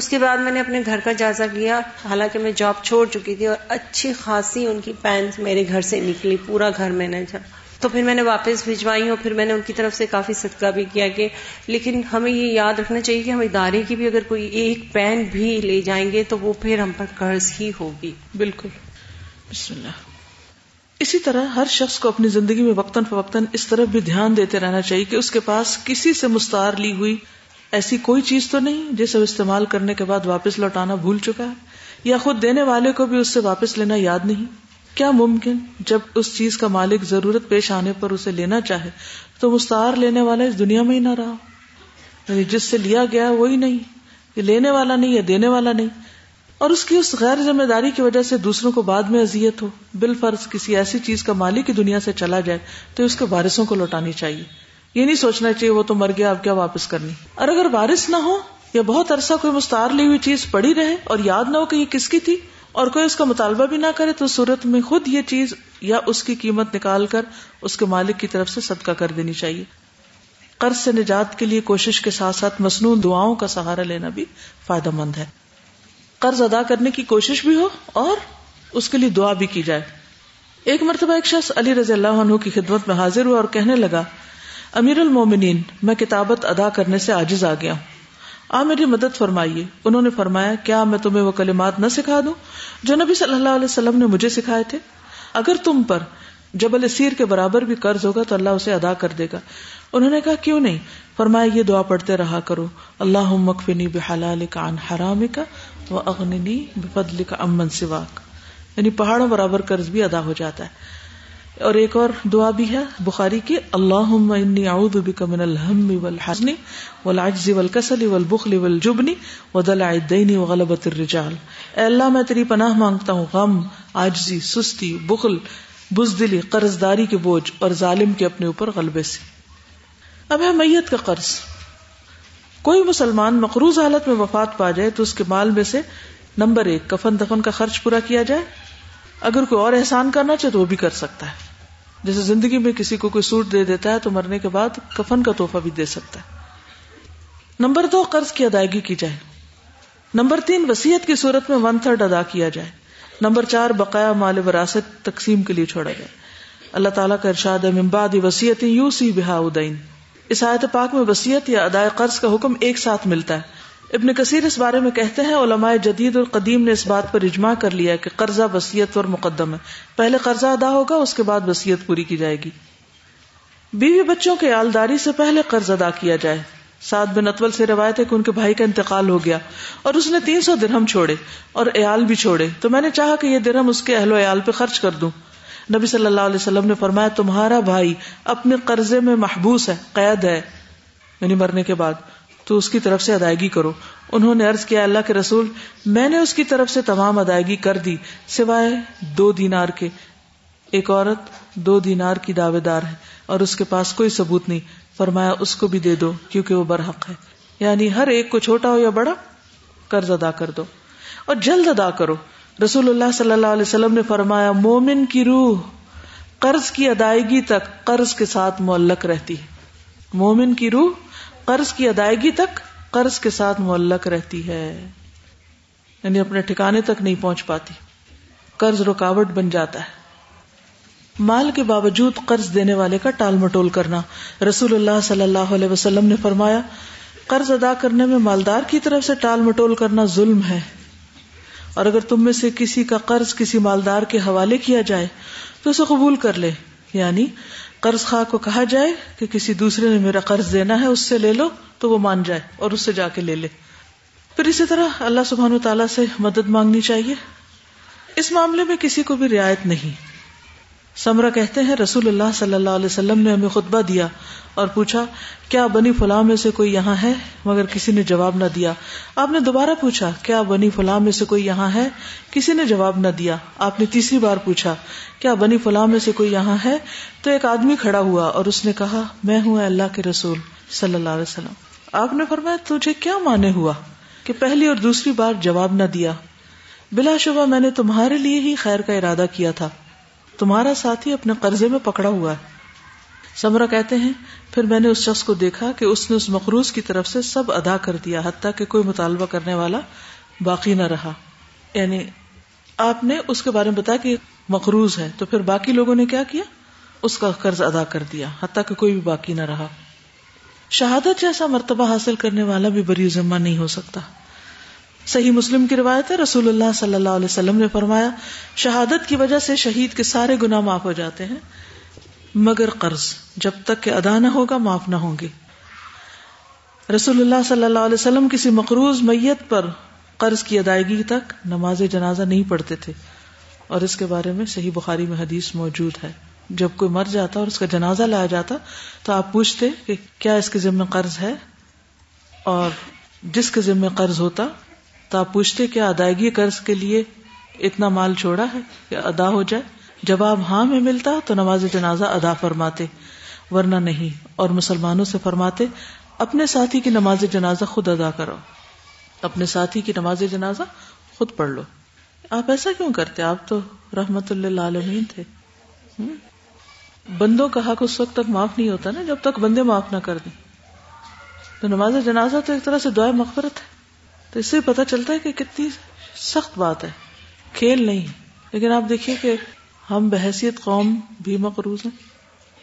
S3: اس کے بعد میں نے اپنے گھر کا جائزہ لیا حالانکہ میں جاب چھوڑ چکی تھی اور اچھی خاصی ان کی پینس میرے گھر سے نکلی پورا گھر میں نے جب تو پھر میں نے واپس بھجوائی اور پھر میں نے ان کی طرف سے کافی صدقہ بھی کیا کہ لیکن ہمیں یہ یاد رکھنا چاہیے کہ ہم ادارے کی بھی اگر کوئی ایک پین بھی لے جائیں گے تو وہ پھر ہم پر قرض ہی
S1: ہوگی بالکل بسم اللہ اسی طرح ہر شخص کو اپنی زندگی میں وقتاً فوقتاً اس طرف بھی دھیان دیتے رہنا چاہیے کہ اس کے پاس کسی سے مستار لی ہوئی ایسی کوئی چیز تو نہیں جسے وہ استعمال کرنے کے بعد واپس لوٹانا بھول چکا ہے یا خود دینے والے کو بھی اس سے واپس لینا یاد نہیں کیا ممکن جب اس چیز کا مالک ضرورت پیش آنے پر اسے لینا چاہے تو مستعار لینے والا اس دنیا میں ہی نہ رہا یعنی جس سے لیا گیا وہی نہیں یہ لینے والا والا نہیں نہیں یا دینے اور اس اس کی غیر ذمہ داری کی وجہ سے دوسروں کو بعد میں اذیت ہو بال فرض کسی ایسی چیز کا مالک کی دنیا سے چلا جائے تو اس کے بارشوں کو لوٹانی چاہیے یہ نہیں سوچنا چاہیے وہ تو مر گیا اب کیا واپس کرنی اور اگر بارش نہ ہو یا بہت عرصہ کوئی لی ہوئی چیز پڑی رہے اور یاد نہ ہو کہ یہ کس کی تھی اور کوئی اس کا مطالبہ بھی نہ کرے تو صورت میں خود یہ چیز یا اس کی قیمت نکال کر اس کے مالک کی طرف سے صدقہ کر دینی چاہیے قرض سے نجات کے لیے کوشش کے ساتھ ساتھ مصنوع دعاؤں کا سہارا لینا بھی فائدہ مند ہے قرض ادا کرنے کی کوشش بھی ہو اور اس کے لیے دعا بھی کی جائے ایک مرتبہ ایک شخص علی رضی اللہ عنہ کی خدمت میں حاضر ہوا اور کہنے لگا امیر المومنین میں کتابت ادا کرنے سے آجز آ گیا ہوں آ میری مدد فرمائیے انہوں نے فرمایا کیا میں تمہیں وہ کلمات نہ سکھا دوں جو نبی صلی اللہ علیہ وسلم نے مجھے سکھائے تھے اگر تم پر جب سیر کے برابر بھی قرض ہوگا تو اللہ اسے ادا کر دے گا انہوں نے کہا کیوں نہیں فرمایا یہ دعا پڑھتے رہا کرو اللہ مکفنی بحلال کا ان حرام کا اغنی سوا کا امن سواک یعنی پہاڑوں برابر قرض بھی ادا ہو جاتا ہے اور ایک اور دعا بھی ہے بخاری کی اللہ اے اللہ میں تیری پناہ مانگتا ہوں غم آجزی سستی بخل بزدلی قرض داری کے بوجھ اور ظالم کے اپنے اوپر غلبے سے اب ہے میت کا قرض کوئی مسلمان مقروض حالت میں وفات پا جائے تو اس کے مال میں سے نمبر ایک کفن دفن کا خرچ پورا کیا جائے اگر کوئی اور احسان کرنا چاہے تو وہ بھی کر سکتا ہے جیسے زندگی میں کسی کو کوئی سوٹ دے دیتا ہے تو مرنے کے بعد کفن کا توحفہ بھی دے سکتا ہے نمبر دو قرض کی ادائیگی کی جائے نمبر تین وسیعت کی صورت میں ون تھرڈ ادا کیا جائے نمبر چار بقایا مال وراثت تقسیم کے لیے چھوڑا جائے اللہ تعالیٰ کا ارشاد وسیعت یو سی بہا ادین اس آیت پاک میں وسیعت یا ادائے قرض کا حکم ایک ساتھ ملتا ہے ابن کثیر اس بارے میں کہتے ہیں علماء جدید اور قدیم نے اس بات پر اجماع کر لیا کہ قرضہ وسیعت اور مقدم ہے پہلے قرضہ ادا ہوگا اس کے بعد وسیعت پوری کی جائے گی بیوی بچوں کے آلداری سے پہلے قرض ادا کیا جائے سعد بن اتول سے روایت ہے کہ ان کے بھائی کا انتقال ہو گیا اور اس نے تین سو درہم چھوڑے اور ایال بھی چھوڑے تو میں نے چاہا کہ یہ درہم اس کے اہل و ایال پہ خرچ کر دوں نبی صلی اللہ علیہ وسلم نے فرمایا تمہارا بھائی اپنے قرضے میں محبوس ہے قید ہے یعنی مرنے کے بعد تو اس کی طرف سے ادائیگی کرو انہوں نے عرض کیا اللہ کے رسول میں نے اس کی طرف سے تمام ادائیگی کر دی سوائے دو دینار کے ایک عورت دو دینار کی دعوے دار ہے اور اس کے پاس کوئی ثبوت نہیں فرمایا اس کو بھی دے دو کیونکہ وہ برحق ہے یعنی ہر ایک کو چھوٹا ہو یا بڑا قرض ادا کر دو اور جلد ادا کرو رسول اللہ صلی اللہ علیہ وسلم نے فرمایا مومن کی روح قرض کی ادائیگی تک قرض کے ساتھ معلق رہتی ہے مومن کی روح قرض کی ادائیگی تک قرض کے ساتھ معلق رہتی ہے یعنی اپنے ٹھکانے تک نہیں پہنچ پاتی قرض رکاوٹ بن جاتا ہے مال کے باوجود قرض دینے والے کا ٹال مٹول کرنا رسول اللہ صلی اللہ علیہ وسلم نے فرمایا قرض ادا کرنے میں مالدار کی طرف سے ٹال مٹول کرنا ظلم ہے اور اگر تم میں سے کسی کا قرض کسی مالدار کے حوالے کیا جائے تو اسے قبول کر لے یعنی قرض خواہ کو کہا جائے کہ کسی دوسرے نے میرا قرض دینا ہے اس سے لے لو تو وہ مان جائے اور اس سے جا کے لے لے پھر اسی طرح اللہ سبحان و تعالیٰ سے مدد مانگنی چاہیے اس معاملے میں کسی کو بھی رعایت نہیں سمرا کہتے ہیں رسول اللہ صلی اللہ علیہ وسلم نے ہمیں خطبہ دیا اور پوچھا کیا بنی فلاں میں سے کوئی یہاں ہے مگر کسی نے جواب نہ دیا آپ نے دوبارہ پوچھا کیا بنی فلاں میں سے کوئی یہاں ہے کسی نے جواب نہ دیا آپ نے تیسری بار پوچھا کیا بنی فلاں میں سے کوئی یہاں ہے تو ایک آدمی کھڑا ہوا اور اس نے کہا میں ہوں اللہ کے رسول صلی اللہ علیہ وسلم آپ نے فرمایا تجھے کیا مانے ہوا کہ پہلی اور دوسری بار جواب نہ دیا بلا شبہ میں نے تمہارے لیے ہی خیر کا ارادہ کیا تھا تمہارا ساتھی اپنے قرضے میں پکڑا ہوا ہے سمرا کہتے ہیں پھر میں نے اس شخص کو دیکھا کہ اس نے اس مقروض کی طرف سے سب ادا کر دیا حتیٰ کہ کوئی مطالبہ کرنے والا باقی نہ رہا یعنی آپ نے اس کے بارے میں بتایا کہ مقروض ہے تو پھر باقی لوگوں نے کیا کیا اس کا قرض ادا کر دیا حتیٰ کہ کوئی بھی باقی نہ رہا شہادت جیسا مرتبہ حاصل کرنے والا بھی بری ذمہ نہیں ہو سکتا صحیح مسلم کی روایت ہے رسول اللہ صلی اللہ علیہ وسلم نے فرمایا شہادت کی وجہ سے شہید کے سارے گناہ معاف ہو جاتے ہیں مگر قرض جب تک کہ ادا نہ ہوگا معاف نہ ہوں گے رسول اللہ صلی اللہ علیہ وسلم کسی مقروض میت پر قرض کی ادائیگی تک نماز جنازہ نہیں پڑھتے تھے اور اس کے بارے میں صحیح بخاری میں حدیث موجود ہے جب کوئی مر جاتا اور اس کا جنازہ لایا جاتا تو آپ پوچھتے کہ کیا اس کے ذمہ قرض ہے اور جس کے ذمہ قرض ہوتا تو آپ پوچھتے کہ ادائیگی قرض کے لیے اتنا مال چھوڑا ہے کہ ادا ہو جائے جب آپ ہاں میں ملتا تو نماز جنازہ ادا فرماتے ورنہ نہیں اور مسلمانوں سے فرماتے اپنے ساتھی کی نماز جنازہ خود ادا کرو اپنے ساتھی کی نماز جنازہ خود پڑھ لو آپ ایسا کیوں کرتے آپ تو رحمت اللہ علیہ بندوں کا حق اس وقت تک معاف نہیں ہوتا نا جب تک بندے معاف نہ کر دیں تو نماز جنازہ تو ایک طرح سے دعائیں مغفرت ہے تو اس سے پتا چلتا ہے کہ کتنی سخت بات ہے کھیل نہیں لیکن آپ دیکھیے کہ ہم بحثیت قوم بھی مقروض ہیں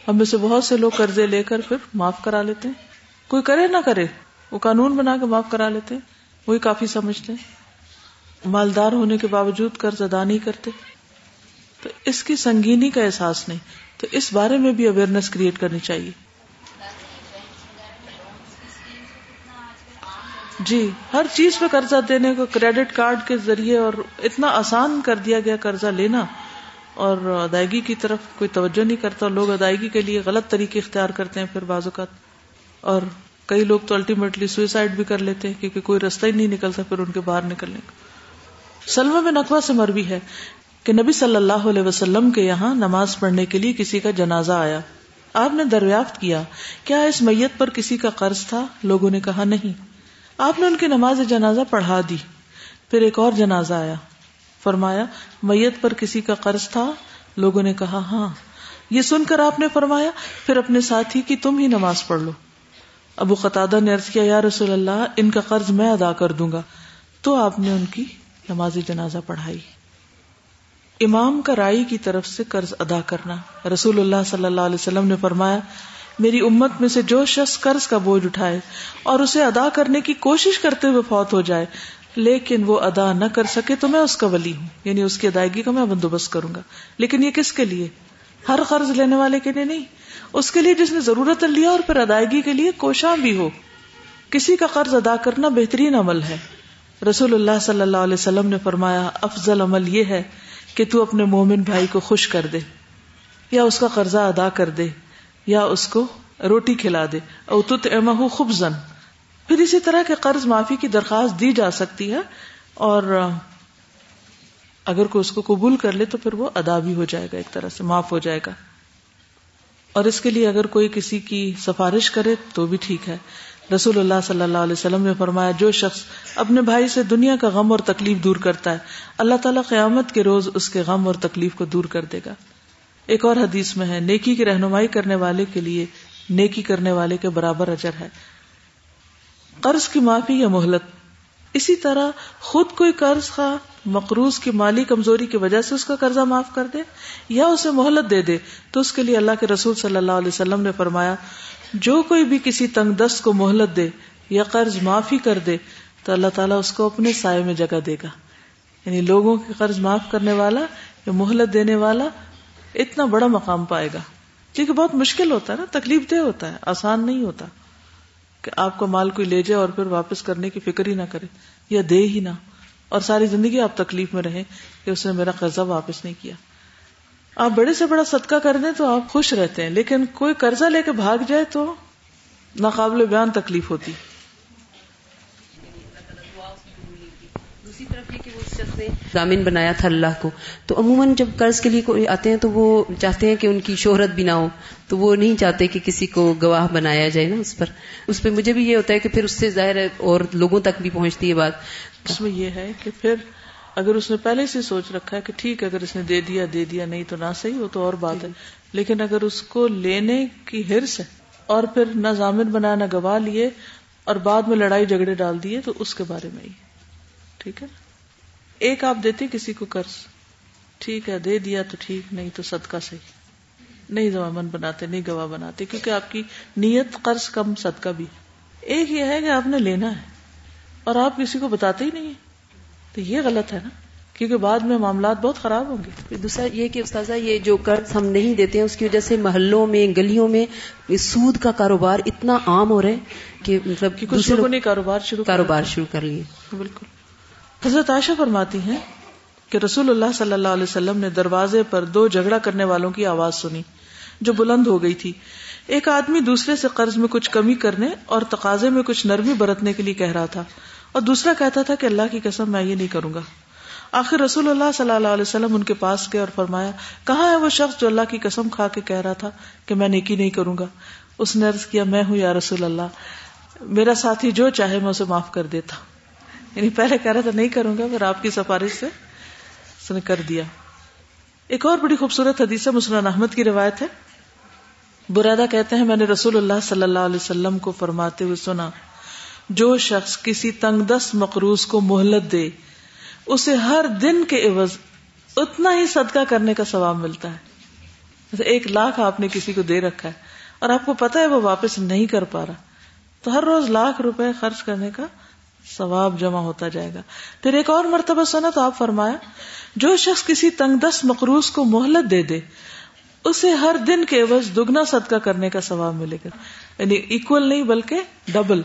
S1: ہم میں سے بہت سے لوگ قرضے لے کر پھر معاف کرا لیتے ہیں کوئی کرے نہ کرے وہ قانون بنا کے معاف کرا لیتے ہیں وہی کافی سمجھتے ہیں مالدار ہونے کے باوجود قرض ادا نہیں کرتے تو اس کی سنگینی کا احساس نہیں تو اس بارے میں بھی اویئرنیس کریٹ کرنی چاہیے جی ہر چیز پہ قرضہ دینے کو کریڈٹ کارڈ کے ذریعے اور اتنا آسان کر دیا گیا قرضہ لینا اور ادائیگی کی طرف کوئی توجہ نہیں کرتا لوگ ادائیگی کے لیے غلط طریقے اختیار کرتے ہیں پھر بعض اوقات اور کئی لوگ تو الٹیمیٹلی سوئسائڈ بھی کر لیتے ہیں کیونکہ کوئی راستہ ہی نہیں نکلتا پھر ان کے باہر نکلنے کا سلمہ میں نقوہ سے مروی ہے کہ نبی صلی اللہ علیہ وسلم کے یہاں نماز پڑھنے کے لیے کسی کا جنازہ آیا آپ نے دریافت کیا کیا اس میت پر کسی کا قرض تھا لوگوں نے کہا نہیں آپ نے ان کی نماز جنازہ پڑھا دی پھر ایک اور جنازہ آیا فرمایا میت پر کسی کا قرض تھا لوگوں نے نے کہا ہاں یہ سن کر آپ فرمایا پھر اپنے ساتھی کی تم ہی نماز پڑھ لو ابو قطع نے کیا یا رسول اللہ ان کا قرض میں ادا کر دوں گا تو آپ نے ان کی نماز جنازہ پڑھائی امام کا رائی کی طرف سے قرض ادا کرنا رسول اللہ صلی اللہ علیہ وسلم نے فرمایا میری امت میں سے جو شخص قرض کا بوجھ اٹھائے اور اسے ادا کرنے کی کوشش کرتے ہوئے فوت ہو جائے لیکن وہ ادا نہ کر سکے تو میں اس کا ولی ہوں یعنی اس کی ادائیگی کا میں بندوبست کروں گا لیکن یہ کس کے لیے ہر قرض لینے والے کے لیے نہیں اس کے لیے جس نے ضرورت لیا اور پھر ادائیگی کے لیے کوشاں بھی ہو کسی کا قرض ادا کرنا بہترین عمل ہے رسول اللہ صلی اللہ علیہ وسلم نے فرمایا افضل عمل یہ ہے کہ تو اپنے مومن بھائی کو خوش کر دے یا اس کا قرضہ ادا کر دے یا اس کو روٹی کھلا دے اوت اما زن پھر اسی طرح کے قرض معافی کی درخواست دی جا سکتی ہے اور اگر کوئی اس کو قبول کر لے تو پھر وہ ادا بھی ہو جائے گا ایک طرح سے معاف ہو جائے گا اور اس کے لیے اگر کوئی کسی کی سفارش کرے تو بھی ٹھیک ہے رسول اللہ صلی اللہ علیہ وسلم نے فرمایا جو شخص اپنے بھائی سے دنیا کا غم اور تکلیف دور کرتا ہے اللہ تعالیٰ قیامت کے روز اس کے غم اور تکلیف کو دور کر دے گا ایک اور حدیث میں ہے نیکی کی رہنمائی کرنے والے کے لیے نیکی کرنے والے کے برابر اجر ہے قرض کی معافی یا مہلت اسی طرح خود کوئی قرض کا مقروض کی مالی کمزوری کی وجہ سے اس کا قرضہ معاف کر دے یا اسے مہلت دے دے تو اس کے لیے اللہ کے رسول صلی اللہ علیہ وسلم نے فرمایا جو کوئی بھی کسی تنگ دست کو مہلت دے یا قرض معافی کر دے تو اللہ تعالیٰ اس کو اپنے سائے میں جگہ دے گا یعنی لوگوں کے قرض معاف کرنے والا یا مہلت دینے والا اتنا بڑا مقام پائے گا کیونکہ بہت مشکل ہوتا ہے نا تکلیف دہ ہوتا ہے آسان نہیں ہوتا کہ آپ کو مال کوئی لے جائے اور پھر واپس کرنے کی فکر ہی نہ کرے یا دے ہی نہ اور ساری زندگی آپ تکلیف میں رہیں کہ اس نے میرا قرضہ واپس نہیں کیا آپ بڑے سے بڑا صدقہ کر دیں تو آپ خوش رہتے ہیں لیکن کوئی قرضہ لے کے بھاگ جائے تو ناقابل بیان تکلیف ہوتی ہے نے بنایا تھا اللہ
S3: کو تو عموماً جب قرض کے لیے کوئی آتے ہیں تو وہ چاہتے ہیں کہ ان کی شہرت بھی نہ ہو تو وہ نہیں چاہتے کہ کسی کو گواہ بنایا جائے نا اس پر اس پہ مجھے بھی یہ ہوتا ہے کہ پھر اس سے ظاہر ہے
S1: اور لوگوں تک بھی پہنچتی ہے بات اس میں یہ ہے کہ پھر اگر اس نے پہلے سے سوچ رکھا ہے کہ ٹھیک ہے اگر اس نے دے دیا دے دیا نہیں تو نہ صحیح وہ تو اور بات ہے لیکن اگر اس کو لینے کی ہرس ہے اور پھر نہ ضامن بنایا نہ گواہ لیے اور بعد میں لڑائی جھگڑے ڈال دیے تو اس کے بارے میں ہی ٹھیک ہے ایک آپ دیتے کسی کو قرض ٹھیک ہے دے دیا تو ٹھیک نہیں تو صدقہ صحیح نہیں دوا بناتے نہیں گواہ بناتے کیونکہ آپ کی نیت قرض کم صدقہ بھی ایک یہ ہے کہ آپ نے لینا ہے اور آپ کسی کو بتاتے ہی نہیں تو یہ غلط ہے نا کیونکہ بعد میں معاملات بہت خراب ہوں گے دوسرا یہ کہ استاذہ یہ جو قرض ہم نہیں دیتے ہیں اس کی وجہ سے محلوں میں
S3: گلیوں میں سود کا کاروبار اتنا عام ہو رہا ہے کہ مطلب
S1: کہ بالکل حضرت عائشہ فرماتی ہیں کہ رسول اللہ صلی اللہ علیہ وسلم نے دروازے پر دو جھگڑا کرنے والوں کی آواز سنی جو بلند ہو گئی تھی ایک آدمی دوسرے سے قرض میں کچھ کمی کرنے اور تقاضے میں کچھ نرمی برتنے کے لیے کہہ رہا تھا اور دوسرا کہتا تھا کہ اللہ کی قسم میں یہ نہیں کروں گا آخر رسول اللہ صلی اللہ علیہ وسلم ان کے پاس گئے اور فرمایا کہاں ہے وہ شخص جو اللہ کی قسم کھا کے کہہ رہا تھا کہ میں نیکی نہیں کروں گا اس نے عرض کیا میں ہوں یا رسول اللہ میرا ساتھی جو چاہے میں اسے معاف کر دیتا یعنی پہلے کہہ رہا تھا نہیں کروں گا پھر آپ کی سفارش سے اس نے کر دیا ایک اور بڑی خوبصورت حدیث ہے مسلمان احمد کی روایت ہے برادہ کہتے ہیں میں نے رسول اللہ صلی اللہ علیہ وسلم کو فرماتے ہوئے سنا جو شخص کسی تنگ دست مقروض کو مہلت دے اسے ہر دن کے عوض اتنا ہی صدقہ کرنے کا ثواب ملتا ہے ایک لاکھ آپ نے کسی کو دے رکھا ہے اور آپ کو پتا ہے وہ واپس نہیں کر پا رہا تو ہر روز لاکھ روپے خرچ کرنے کا ثواب جمع ہوتا جائے گا پھر ایک اور مرتبہ سنا تو آپ فرمایا جو شخص کسی تنگ دس مقروض کو مہلت دے دے اسے ہر دن کے عوض دگنا صدقہ کرنے کا ثواب ملے گا یعنی اکول نہیں بلکہ ڈبل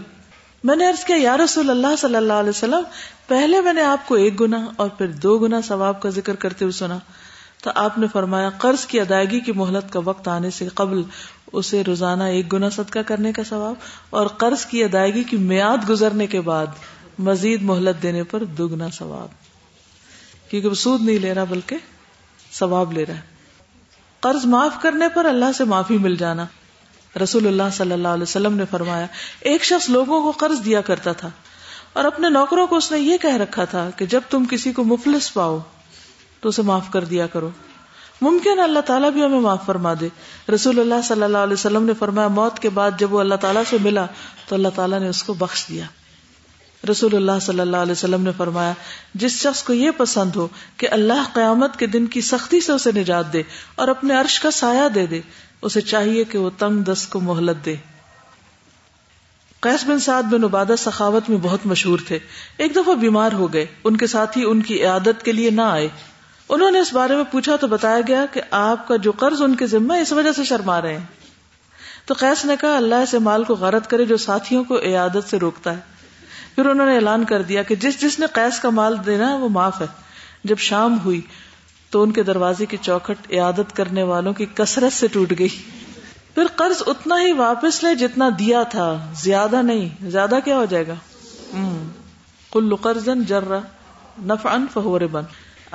S1: میں نے عرض کیا یا رسول اللہ صلی اللہ علیہ وسلم پہلے میں نے آپ کو ایک گنا اور پھر دو گنا ثواب کا ذکر کرتے ہوئے سنا تو آپ نے فرمایا قرض کی ادائیگی کی مہلت کا وقت آنے سے قبل اسے روزانہ ایک گنا صدقہ کرنے کا ثواب اور قرض کی ادائیگی کی میاد گزرنے کے بعد مزید مہلت دینے پر دگنا ثواب کیونکہ وہ سود نہیں لے رہا بلکہ ثواب لے رہا ہے قرض معاف کرنے پر اللہ سے معافی مل جانا رسول اللہ صلی اللہ علیہ وسلم نے فرمایا ایک شخص لوگوں کو قرض دیا کرتا تھا اور اپنے نوکروں کو اس نے یہ کہہ رکھا تھا کہ جب تم کسی کو مفلس پاؤ تو اسے معاف کر دیا کرو ممکن اللہ تعالیٰ بھی ہمیں معاف فرما دے رسول اللہ صلی اللہ علیہ وسلم نے فرمایا موت کے بعد جب وہ اللہ تعالیٰ سے ملا تو اللہ تعالیٰ نے اس کو بخش دیا رسول اللہ صلی اللہ علیہ وسلم نے فرمایا جس شخص کو یہ پسند ہو کہ اللہ قیامت کے دن کی سختی سے اسے نجات دے اور اپنے عرش کا سایہ دے دے اسے چاہیے کہ وہ تنگ دست کو مہلت دے قیس بن سعد بن عبادہ سخاوت میں بہت مشہور تھے ایک دفعہ بیمار ہو گئے ان کے ساتھی ان کی عیادت کے لیے نہ آئے انہوں نے اس بارے میں پوچھا تو بتایا گیا کہ آپ کا جو قرض ان کے ذمہ اس وجہ سے شرما رہے ہیں تو قیس نے کہا اللہ سے مال کو غرض کرے جو ساتھیوں کو عیادت سے روکتا ہے پھر انہوں نے اعلان کر دیا کہ جس جس نے قیس کا مال دینا وہ معاف ہے جب شام ہوئی تو ان کے دروازے کی چوکھٹ عیادت کرنے والوں کی کثرت سے ٹوٹ گئی پھر قرض اتنا ہی واپس لے جتنا دیا تھا زیادہ نہیں زیادہ کیا ہو جائے گا کل جرا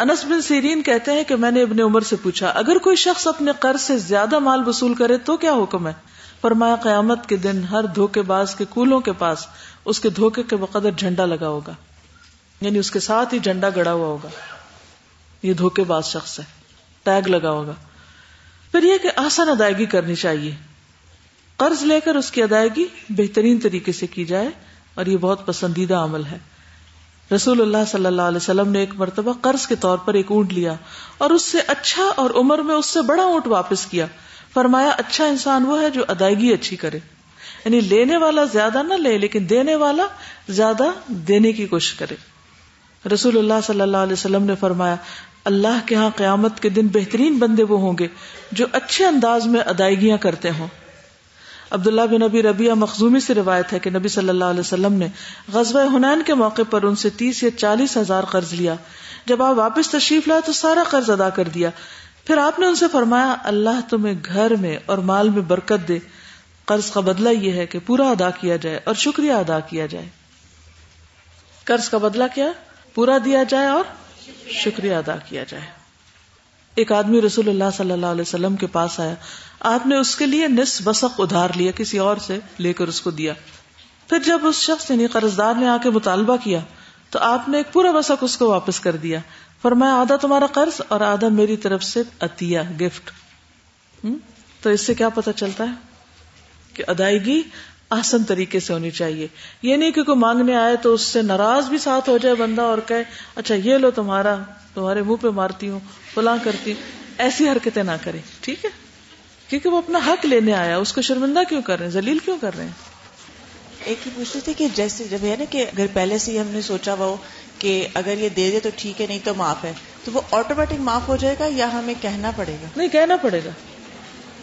S1: انس بن سیرین کہتے ہیں کہ میں نے ابن عمر سے پوچھا اگر کوئی شخص اپنے قرض سے زیادہ مال وصول کرے تو کیا حکم ہے فرمایا قیامت کے دن ہر دھوکے باز کے کولوں کے پاس اس کے دھوکے کے بقدر جھنڈا لگا ہوگا یعنی اس کے ساتھ ہی جھنڈا گڑا ہوا ہوگا یہ دھوکے باز شخص ہے ٹیگ لگا ہوگا پھر یہ کہ آسان ادائیگی کرنی چاہیے قرض لے کر اس کی ادائیگی بہترین طریقے سے کی جائے اور یہ بہت پسندیدہ عمل ہے رسول اللہ صلی اللہ علیہ وسلم نے ایک مرتبہ قرض کے طور پر ایک اونٹ لیا اور اس سے اچھا اور عمر میں اس سے بڑا اونٹ واپس کیا فرمایا اچھا انسان وہ ہے جو ادائیگی اچھی کرے یعنی لینے والا زیادہ نہ لے لیکن دینے والا زیادہ دینے کی کوشش کرے رسول اللہ صلی اللہ علیہ وسلم نے فرمایا اللہ کے ہاں قیامت کے دن بہترین بندے وہ ہوں گے جو اچھے انداز میں ادائیگیاں کرتے ہوں عبداللہ بن نبی ربیہ مخزومی سے روایت ہے کہ نبی صلی اللہ علیہ وسلم نے غزوہ ہنین کے موقع پر ان سے تیس یا چالیس ہزار قرض لیا جب آپ واپس تشریف لائے تو سارا قرض ادا کر دیا پھر آپ نے ان سے فرمایا اللہ تمہیں گھر میں اور مال میں برکت دے قرض کا بدلہ یہ ہے کہ پورا ادا کیا جائے اور شکریہ ادا کیا جائے قرض کا بدلہ کیا پورا دیا جائے اور شکریہ ادا کیا جائے ایک آدمی رسول اللہ صلی اللہ علیہ وسلم کے پاس آیا آپ نے اس کے لیے بسق ادھار لیا کسی اور سے لے کر اس کو دیا پھر جب اس شخص یعنی قرض دار نے آ کے مطالبہ کیا تو آپ نے ایک پورا بسق اس کو واپس کر دیا فرمایا آدھا تمہارا قرض اور آدھا میری طرف سے عطیہ گفٹ تو اس سے کیا پتا چلتا ہے کہ ادائیگی آسن طریقے سے ہونی چاہیے یہ نہیں کہ کوئی مانگنے آئے تو اس سے ناراض بھی ساتھ ہو جائے بندہ اور کہے اچھا یہ لو تمہارا تمہارے منہ پہ مارتی ہوں فلاں کرتی ہوں ایسی حرکتیں نہ کریں ٹھیک ہے کیونکہ وہ اپنا حق لینے آیا اس کو شرمندہ کیوں کر رہے ہیں ذلیل کیوں کر رہے ہیں ایک ہی پوچھتی تھی کہ جیسے جب ہے نا کہ
S10: اگر پہلے سے ہی ہم نے سوچا ہو کہ اگر یہ دے دے تو ٹھیک ہے نہیں تو معاف ہے تو وہ آٹومیٹک معاف ہو جائے گا یا ہمیں کہنا پڑے گا نہیں کہنا پڑے گا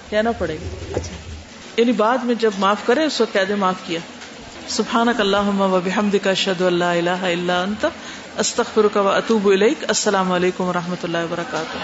S10: کہنا پڑے گا اچھا
S1: یعنی بعد میں جب معاف کرے اس وقت قید معاف کیا سفانک اللہ شد اللہ استخر و اطوب السلام علیکم و رحمۃ اللہ
S2: وبرکاتہ